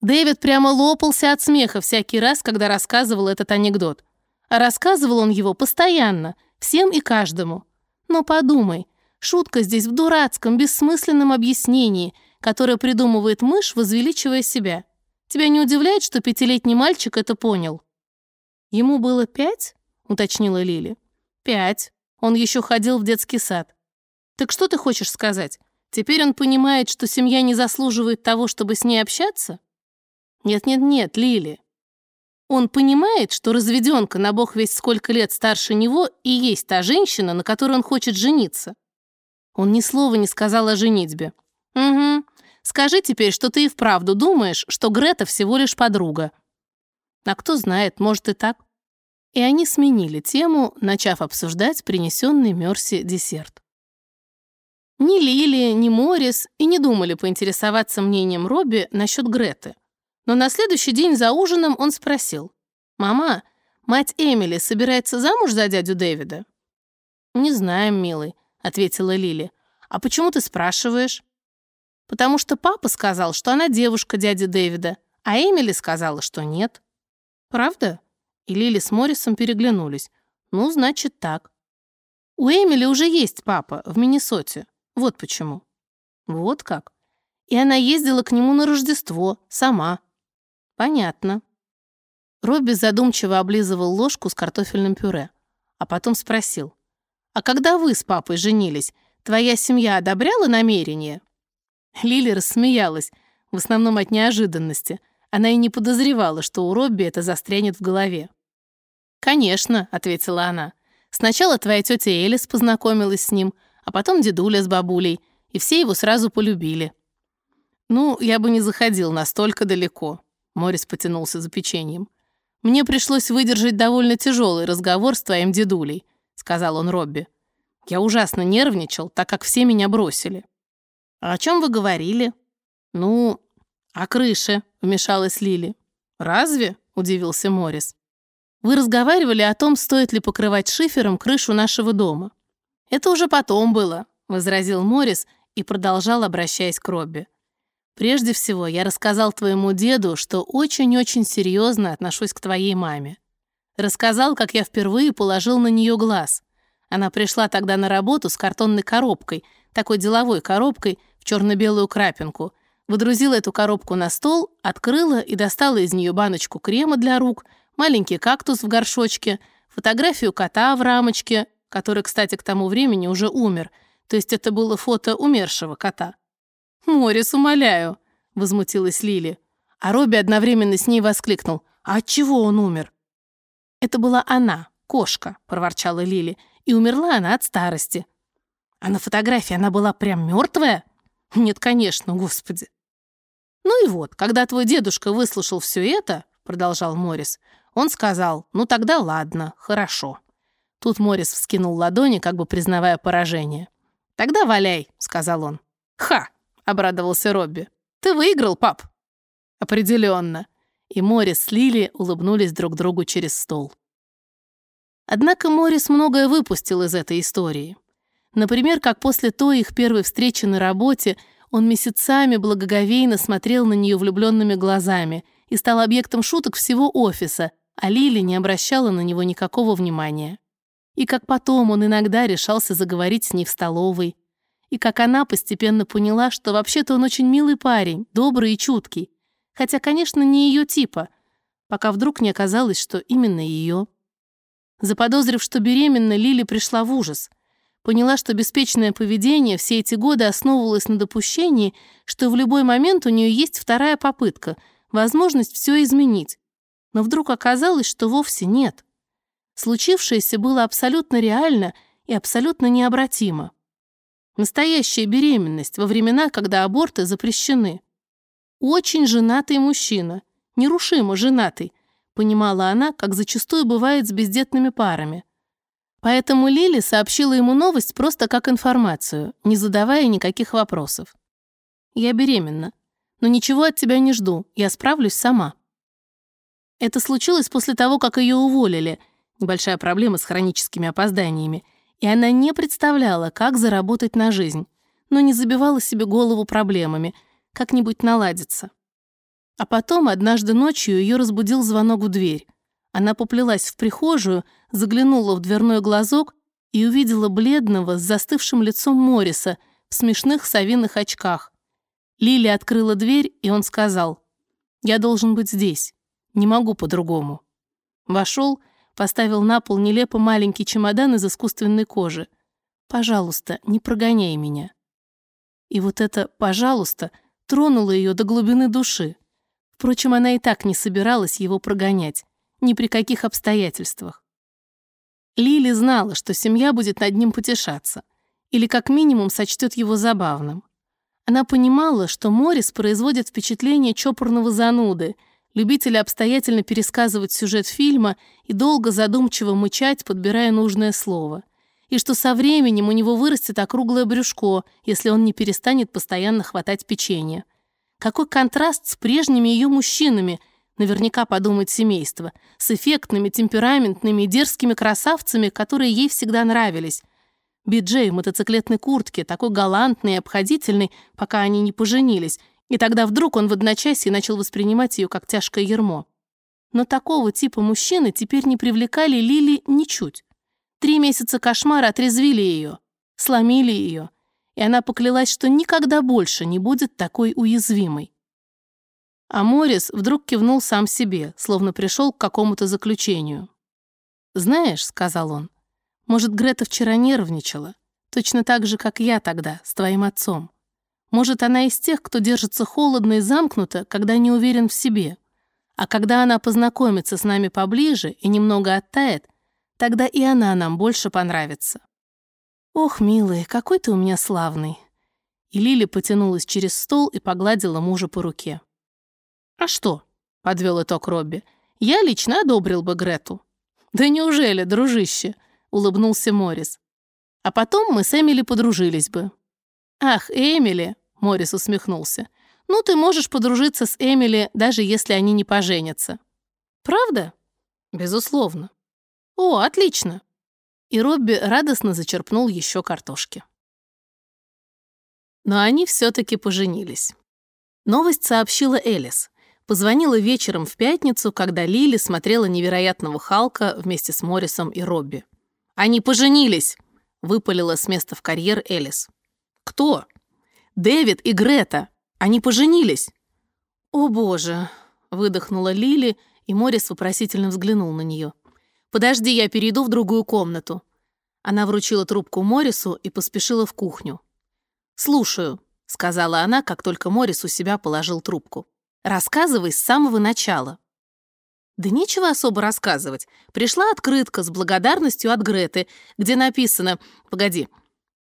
Speaker 1: Дэвид прямо лопался от смеха всякий раз, когда рассказывал этот анекдот. А рассказывал он его постоянно, всем и каждому. Но подумай, шутка здесь в дурацком, бессмысленном объяснении, которое придумывает мышь, возвеличивая себя. Тебя не удивляет, что пятилетний мальчик это понял? Ему было пять? уточнила Лили. «Пять. Он еще ходил в детский сад. Так что ты хочешь сказать? Теперь он понимает, что семья не заслуживает того, чтобы с ней общаться? Нет-нет-нет, Лили. Он понимает, что разведенка на бог весь сколько лет старше него и есть та женщина, на которой он хочет жениться. Он ни слова не сказал о женитьбе. Угу. Скажи теперь, что ты и вправду думаешь, что Грета всего лишь подруга. А кто знает, может и так. И они сменили тему, начав обсуждать принесенный Мерси десерт. Ни Лили, ни Моррис и не думали поинтересоваться мнением Робби насчет Греты. Но на следующий день за ужином он спросил. «Мама, мать Эмили собирается замуж за дядю Дэвида?» «Не знаем, милый», — ответила Лили. «А почему ты спрашиваешь?» «Потому что папа сказал, что она девушка дяди Дэвида, а Эмили сказала, что нет». «Правда?» и Лили с Моррисом переглянулись. «Ну, значит, так». «У Эмили уже есть папа в Миннесоте. Вот почему». «Вот как». И она ездила к нему на Рождество, сама. «Понятно». Робби задумчиво облизывал ложку с картофельным пюре, а потом спросил. «А когда вы с папой женились, твоя семья одобряла намерение?» Лили рассмеялась, в основном от неожиданности. Она и не подозревала, что у Робби это застрянет в голове. «Конечно», — ответила она. «Сначала твоя тетя Элис познакомилась с ним, а потом дедуля с бабулей, и все его сразу полюбили». «Ну, я бы не заходил настолько далеко», — Морис потянулся за печеньем. «Мне пришлось выдержать довольно тяжелый разговор с твоим дедулей», — сказал он Робби. «Я ужасно нервничал, так как все меня бросили». «А «О чем вы говорили?» «Ну, о крыше», — вмешалась Лили. «Разве?» — удивился Морис. «Вы разговаривали о том, стоит ли покрывать шифером крышу нашего дома». «Это уже потом было», — возразил Морис и продолжал, обращаясь к Робби. «Прежде всего, я рассказал твоему деду, что очень-очень серьезно отношусь к твоей маме. Рассказал, как я впервые положил на нее глаз. Она пришла тогда на работу с картонной коробкой, такой деловой коробкой в черно-белую крапинку — Выдрузила эту коробку на стол, открыла и достала из нее баночку крема для рук, маленький кактус в горшочке, фотографию кота в рамочке, который, кстати, к тому времени уже умер, то есть это было фото умершего кота. «Морис, умоляю!» — возмутилась Лили. А Робби одновременно с ней воскликнул. «А от чего он умер?» «Это была она, кошка», — проворчала Лили, «и умерла она от старости». «А на фотографии она была прям мертвая?» «Нет, конечно, господи». «Ну и вот, когда твой дедушка выслушал все это, — продолжал Морис, — он сказал, ну тогда ладно, хорошо». Тут Морис вскинул ладони, как бы признавая поражение. «Тогда валяй», — сказал он. «Ха!» — обрадовался Робби. «Ты выиграл, пап!» «Определенно». И Морис с Лили улыбнулись друг другу через стол. Однако Морис многое выпустил из этой истории. Например, как после той их первой встречи на работе он месяцами благоговейно смотрел на нее влюбленными глазами и стал объектом шуток всего офиса, а Лили не обращала на него никакого внимания. И как потом он иногда решался заговорить с ней в столовой, и как она постепенно поняла, что вообще-то он очень милый парень, добрый и чуткий, хотя, конечно, не ее типа, пока вдруг не оказалось, что именно ее. Заподозрив, что беременна, Лили пришла в ужас — Поняла, что беспечное поведение все эти годы основывалось на допущении, что в любой момент у нее есть вторая попытка, возможность все изменить. Но вдруг оказалось, что вовсе нет. Случившееся было абсолютно реально и абсолютно необратимо. Настоящая беременность во времена, когда аборты запрещены. Очень женатый мужчина, нерушимо женатый, понимала она, как зачастую бывает с бездетными парами – Поэтому Лили сообщила ему новость просто как информацию, не задавая никаких вопросов. «Я беременна, но ничего от тебя не жду, я справлюсь сама». Это случилось после того, как ее уволили, небольшая проблема с хроническими опозданиями, и она не представляла, как заработать на жизнь, но не забивала себе голову проблемами, как-нибудь наладиться. А потом, однажды ночью, ее разбудил звонок в дверь. Она поплелась в прихожую, заглянула в дверной глазок и увидела бледного с застывшим лицом Мориса в смешных совиных очках. Лили открыла дверь, и он сказал, «Я должен быть здесь. Не могу по-другому». Вошел, поставил на пол нелепо маленький чемодан из искусственной кожи. «Пожалуйста, не прогоняй меня». И вот это «пожалуйста» тронуло ее до глубины души. Впрочем, она и так не собиралась его прогонять ни при каких обстоятельствах. Лили знала, что семья будет над ним потешаться, или как минимум сочтет его забавным. Она понимала, что Морис производит впечатление чопорного зануды, любителя обстоятельно пересказывать сюжет фильма и долго задумчиво мычать, подбирая нужное слово, и что со временем у него вырастет округлое брюшко, если он не перестанет постоянно хватать печенье. Какой контраст с прежними ее мужчинами, Наверняка подумает семейство. С эффектными, темпераментными и дерзкими красавцами, которые ей всегда нравились. Биджей в мотоциклетной куртке, такой галантный и обходительный, пока они не поженились, и тогда вдруг он в одночасье начал воспринимать ее как тяжкое ермо. Но такого типа мужчины теперь не привлекали Лили ничуть. Три месяца кошмара отрезвили ее, сломили ее, и она поклялась, что никогда больше не будет такой уязвимой. А Морис вдруг кивнул сам себе, словно пришел к какому-то заключению. «Знаешь», — сказал он, — «может, Грета вчера нервничала, точно так же, как я тогда, с твоим отцом. Может, она из тех, кто держится холодно и замкнуто, когда не уверен в себе. А когда она познакомится с нами поближе и немного оттает, тогда и она нам больше понравится». «Ох, милый, какой ты у меня славный!» И Лили потянулась через стол и погладила мужа по руке. «А что?» — подвел итог Робби. «Я лично одобрил бы Грету». «Да неужели, дружище?» — улыбнулся Морис. «А потом мы с Эмили подружились бы». «Ах, Эмили!» — Морис усмехнулся. «Ну, ты можешь подружиться с Эмили, даже если они не поженятся». «Правда?» «Безусловно». «О, отлично!» И Робби радостно зачерпнул еще картошки. Но они все-таки поженились. Новость сообщила Элис. Позвонила вечером в пятницу, когда Лили смотрела «Невероятного Халка» вместе с Моррисом и Робби. «Они поженились!» — выпалила с места в карьер Элис. «Кто?» «Дэвид и Грета. Они поженились!» «О, боже!» — выдохнула Лили, и Моррис вопросительно взглянул на нее. «Подожди, я перейду в другую комнату». Она вручила трубку Моррису и поспешила в кухню. «Слушаю», — сказала она, как только Моррис у себя положил трубку. Рассказывай с самого начала. Да нечего особо рассказывать. Пришла открытка с благодарностью от Греты, где написано... Погоди,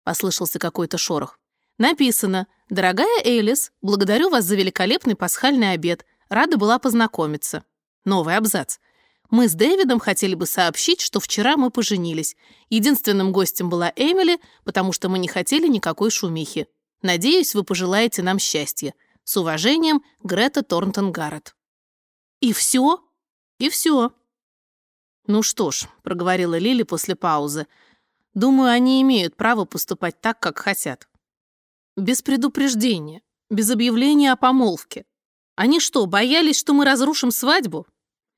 Speaker 1: послышался какой-то шорох. Написано «Дорогая Элис, благодарю вас за великолепный пасхальный обед. Рада была познакомиться». Новый абзац. Мы с Дэвидом хотели бы сообщить, что вчера мы поженились. Единственным гостем была Эмили, потому что мы не хотели никакой шумихи. Надеюсь, вы пожелаете нам счастья. С уважением, Грета Торнтон Гаррет. «И все? И все?» «Ну что ж», — проговорила Лили после паузы, «думаю, они имеют право поступать так, как хотят. Без предупреждения, без объявления о помолвке. Они что, боялись, что мы разрушим свадьбу?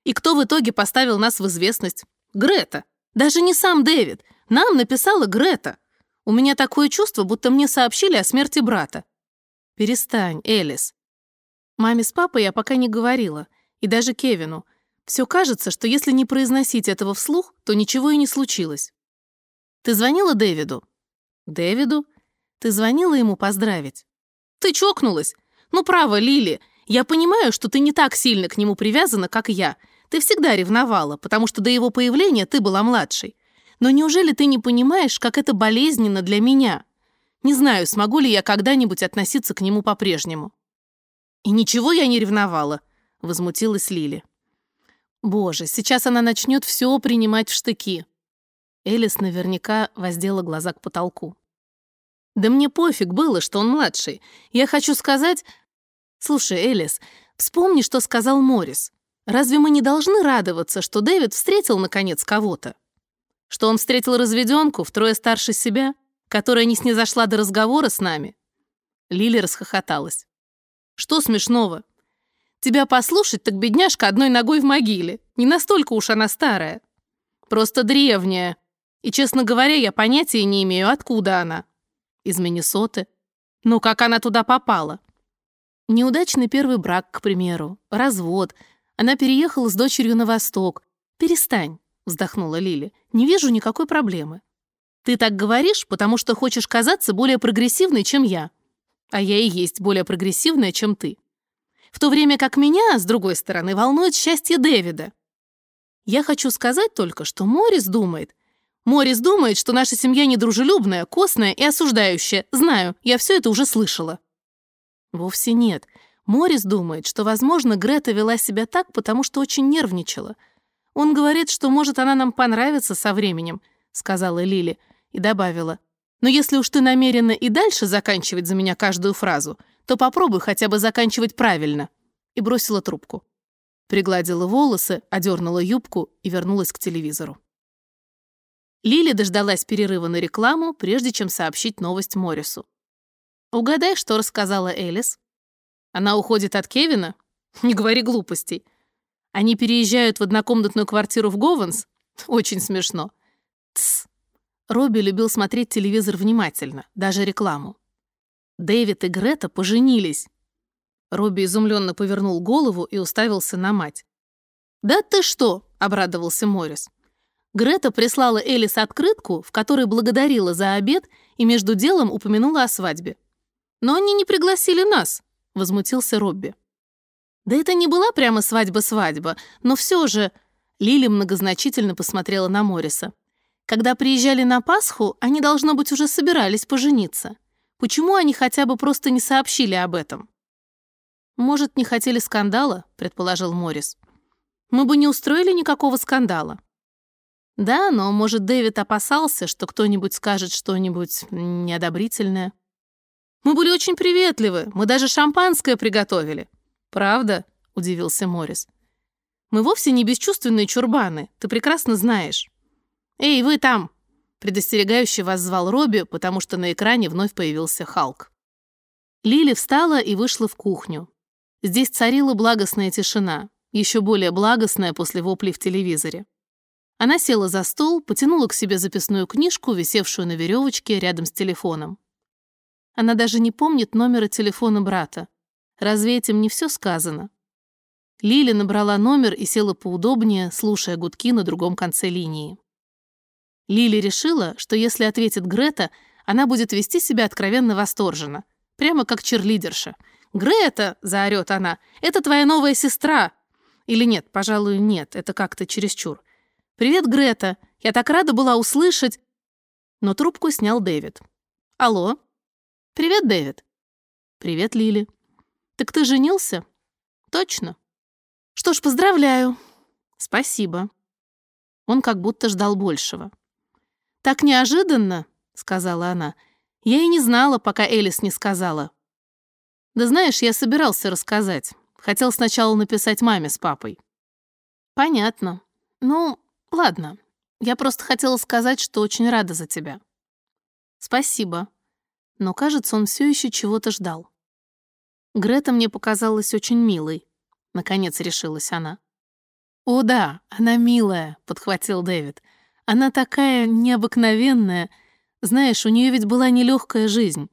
Speaker 1: И кто в итоге поставил нас в известность? Грета. Даже не сам Дэвид. Нам написала Грета. У меня такое чувство, будто мне сообщили о смерти брата. «Перестань, Элис». Маме с папой я пока не говорила, и даже Кевину. Все кажется, что если не произносить этого вслух, то ничего и не случилось. Ты звонила Дэвиду? Дэвиду? Ты звонила ему поздравить? Ты чокнулась? Ну, право, Лили, я понимаю, что ты не так сильно к нему привязана, как я. Ты всегда ревновала, потому что до его появления ты была младшей. Но неужели ты не понимаешь, как это болезненно для меня? Не знаю, смогу ли я когда-нибудь относиться к нему по-прежнему. И ничего я не ревновала, возмутилась Лили. Боже, сейчас она начнет все принимать в штыки. Элис наверняка воздела глаза к потолку. Да мне пофиг было, что он младший. Я хочу сказать... Слушай, Элис, вспомни, что сказал Морис. Разве мы не должны радоваться, что Дэвид встретил, наконец, кого-то? Что он встретил разведенку, втрое старше себя? которая не снизошла до разговора с нами?» Лили расхохоталась. «Что смешного? Тебя послушать, так бедняжка одной ногой в могиле. Не настолько уж она старая. Просто древняя. И, честно говоря, я понятия не имею, откуда она. Из Миннесоты. Ну, как она туда попала? Неудачный первый брак, к примеру. Развод. Она переехала с дочерью на восток. Перестань, вздохнула Лили. Не вижу никакой проблемы. Ты так говоришь, потому что хочешь казаться более прогрессивной, чем я. А я и есть более прогрессивная, чем ты. В то время как меня, с другой стороны, волнует счастье Дэвида. Я хочу сказать только, что Морис думает... Морис думает, что наша семья недружелюбная, костная и осуждающая. Знаю, я все это уже слышала. Вовсе нет. Морис думает, что, возможно, Грета вела себя так, потому что очень нервничала. Он говорит, что, может, она нам понравится со временем, сказала Лили и добавила, «Но если уж ты намерена и дальше заканчивать за меня каждую фразу, то попробуй хотя бы заканчивать правильно». И бросила трубку. Пригладила волосы, одернула юбку и вернулась к телевизору. Лили дождалась перерыва на рекламу, прежде чем сообщить новость Моррису. «Угадай, что рассказала Элис?» «Она уходит от Кевина?» [laughs] «Не говори глупостей. Они переезжают в однокомнатную квартиру в Говенс?» [laughs] «Очень смешно». «Тсс, Робби любил смотреть телевизор внимательно, даже рекламу. Дэвид и Грета поженились. Робби изумленно повернул голову и уставился на мать. «Да ты что?» — обрадовался Моррис. Грета прислала Элис открытку, в которой благодарила за обед и между делом упомянула о свадьбе. «Но они не пригласили нас», — возмутился Робби. «Да это не была прямо свадьба-свадьба, но все же...» Лили многозначительно посмотрела на Морриса. «Когда приезжали на Пасху, они, должно быть, уже собирались пожениться. Почему они хотя бы просто не сообщили об этом?» «Может, не хотели скандала?» — предположил Моррис. «Мы бы не устроили никакого скандала». «Да, но, может, Дэвид опасался, что кто-нибудь скажет что-нибудь неодобрительное». «Мы были очень приветливы, мы даже шампанское приготовили». «Правда?» — удивился Моррис. «Мы вовсе не бесчувственные чурбаны, ты прекрасно знаешь». «Эй, вы там!» — предостерегающе вас звал Робби, потому что на экране вновь появился Халк. Лили встала и вышла в кухню. Здесь царила благостная тишина, еще более благостная после воплей в телевизоре. Она села за стол, потянула к себе записную книжку, висевшую на веревочке рядом с телефоном. Она даже не помнит номера телефона брата. Разве этим не все сказано? Лили набрала номер и села поудобнее, слушая гудки на другом конце линии. Лили решила, что если ответит Грета, она будет вести себя откровенно восторженно, прямо как черлидерша — «Грета!» — заорет она. «Это твоя новая сестра!» Или нет, пожалуй, нет, это как-то чересчур. «Привет, Грета! Я так рада была услышать...» Но трубку снял Дэвид. «Алло?» «Привет, Дэвид!» «Привет, Лили!» «Так ты женился?» «Точно!» «Что ж, поздравляю!» «Спасибо!» Он как будто ждал большего. «Так неожиданно!» — сказала она. «Я и не знала, пока Элис не сказала. Да знаешь, я собирался рассказать. Хотел сначала написать маме с папой. Понятно. Ну, ладно. Я просто хотела сказать, что очень рада за тебя. Спасибо. Но, кажется, он все еще чего-то ждал. Грета мне показалась очень милой. Наконец решилась она. «О да, она милая», — подхватил Дэвид. «Она такая необыкновенная. Знаешь, у нее ведь была нелегкая жизнь.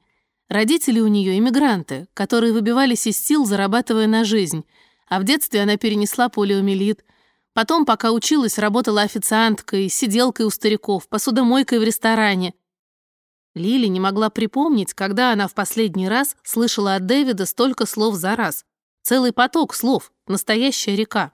Speaker 1: Родители у нее иммигранты, которые выбивались из сил, зарабатывая на жизнь, а в детстве она перенесла полиомиелит. Потом, пока училась, работала официанткой, сиделкой у стариков, посудомойкой в ресторане. Лили не могла припомнить, когда она в последний раз слышала от Дэвида столько слов за раз. Целый поток слов, настоящая река.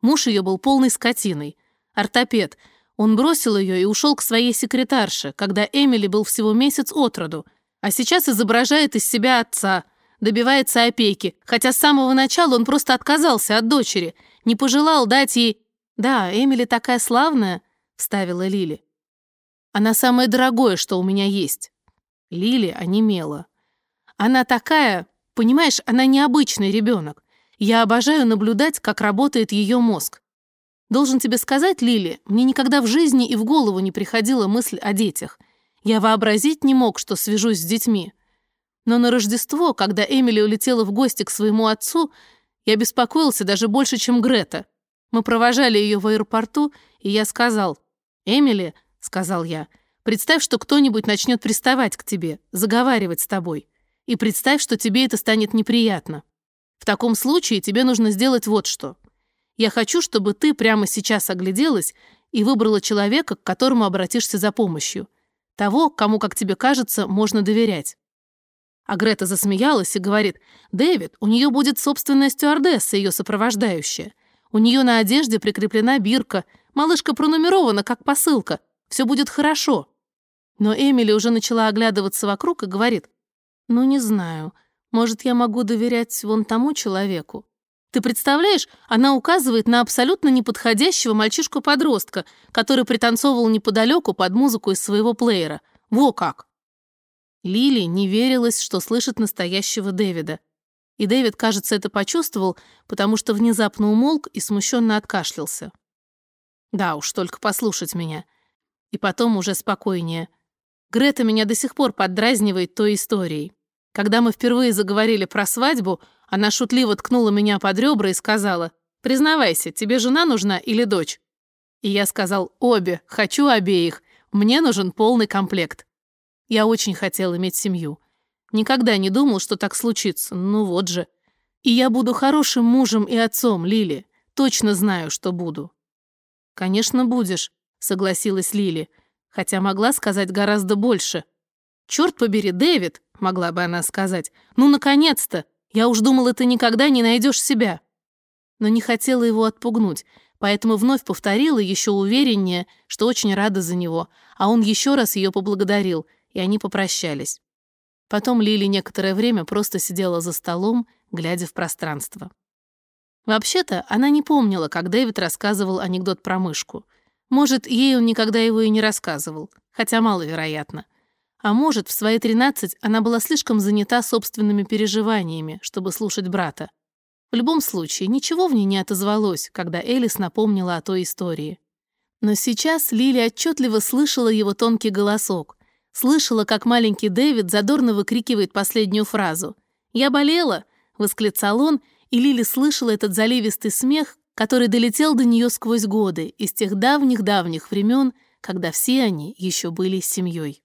Speaker 1: Муж ее был полной скотиной, ортопед. Он бросил ее и ушел к своей секретарше, когда Эмили был всего месяц от роду, а сейчас изображает из себя отца, добивается опеки, хотя с самого начала он просто отказался от дочери, не пожелал дать ей... «Да, Эмили такая славная», — вставила Лили. «Она самое дорогое, что у меня есть». Лили онемела. «Она такая, понимаешь, она необычный ребенок. Я обожаю наблюдать, как работает ее мозг. Должен тебе сказать, Лили, мне никогда в жизни и в голову не приходила мысль о детях — я вообразить не мог, что свяжусь с детьми. Но на Рождество, когда Эмили улетела в гости к своему отцу, я беспокоился даже больше, чем Грета. Мы провожали ее в аэропорту, и я сказал, «Эмили», — сказал я, — «представь, что кто-нибудь начнет приставать к тебе, заговаривать с тобой. И представь, что тебе это станет неприятно. В таком случае тебе нужно сделать вот что. Я хочу, чтобы ты прямо сейчас огляделась и выбрала человека, к которому обратишься за помощью. Того, кому, как тебе кажется, можно доверять. А Грета засмеялась и говорит, «Дэвид, у нее будет собственная стюардесса, ее сопровождающая. У нее на одежде прикреплена бирка, малышка пронумерована, как посылка. Все будет хорошо». Но Эмили уже начала оглядываться вокруг и говорит, «Ну, не знаю, может, я могу доверять вон тому человеку?» Ты представляешь, она указывает на абсолютно неподходящего мальчишку-подростка, который пританцовывал неподалеку под музыку из своего плеера. Во как! Лили не верилась, что слышит настоящего Дэвида. И Дэвид, кажется, это почувствовал, потому что внезапно умолк и смущенно откашлялся. Да уж, только послушать меня. И потом уже спокойнее. Грета меня до сих пор поддразнивает той историей. Когда мы впервые заговорили про свадьбу, она шутливо ткнула меня под ребра и сказала, «Признавайся, тебе жена нужна или дочь?» И я сказал, «Обе, хочу обеих, мне нужен полный комплект». Я очень хотел иметь семью. Никогда не думал, что так случится. Ну вот же. И я буду хорошим мужем и отцом, Лили. Точно знаю, что буду». «Конечно, будешь», — согласилась Лили, хотя могла сказать гораздо больше. «Черт побери, Дэвид», — могла бы она сказать, «ну, наконец-то! Я уж думала, ты никогда не найдешь себя». Но не хотела его отпугнуть, поэтому вновь повторила еще увереннее, что очень рада за него, а он еще раз ее поблагодарил, и они попрощались. Потом Лили некоторое время просто сидела за столом, глядя в пространство. Вообще-то, она не помнила, как Дэвид рассказывал анекдот про мышку. Может, ей он никогда его и не рассказывал, хотя маловероятно. А может, в свои 13 она была слишком занята собственными переживаниями, чтобы слушать брата. В любом случае, ничего в ней не отозвалось, когда Элис напомнила о той истории. Но сейчас Лили отчетливо слышала его тонкий голосок. Слышала, как маленький Дэвид задорно выкрикивает последнюю фразу. «Я болела!» — восклицал он, и Лили слышала этот заливистый смех, который долетел до нее сквозь годы, из тех давних-давних времен, когда все они еще были семьей.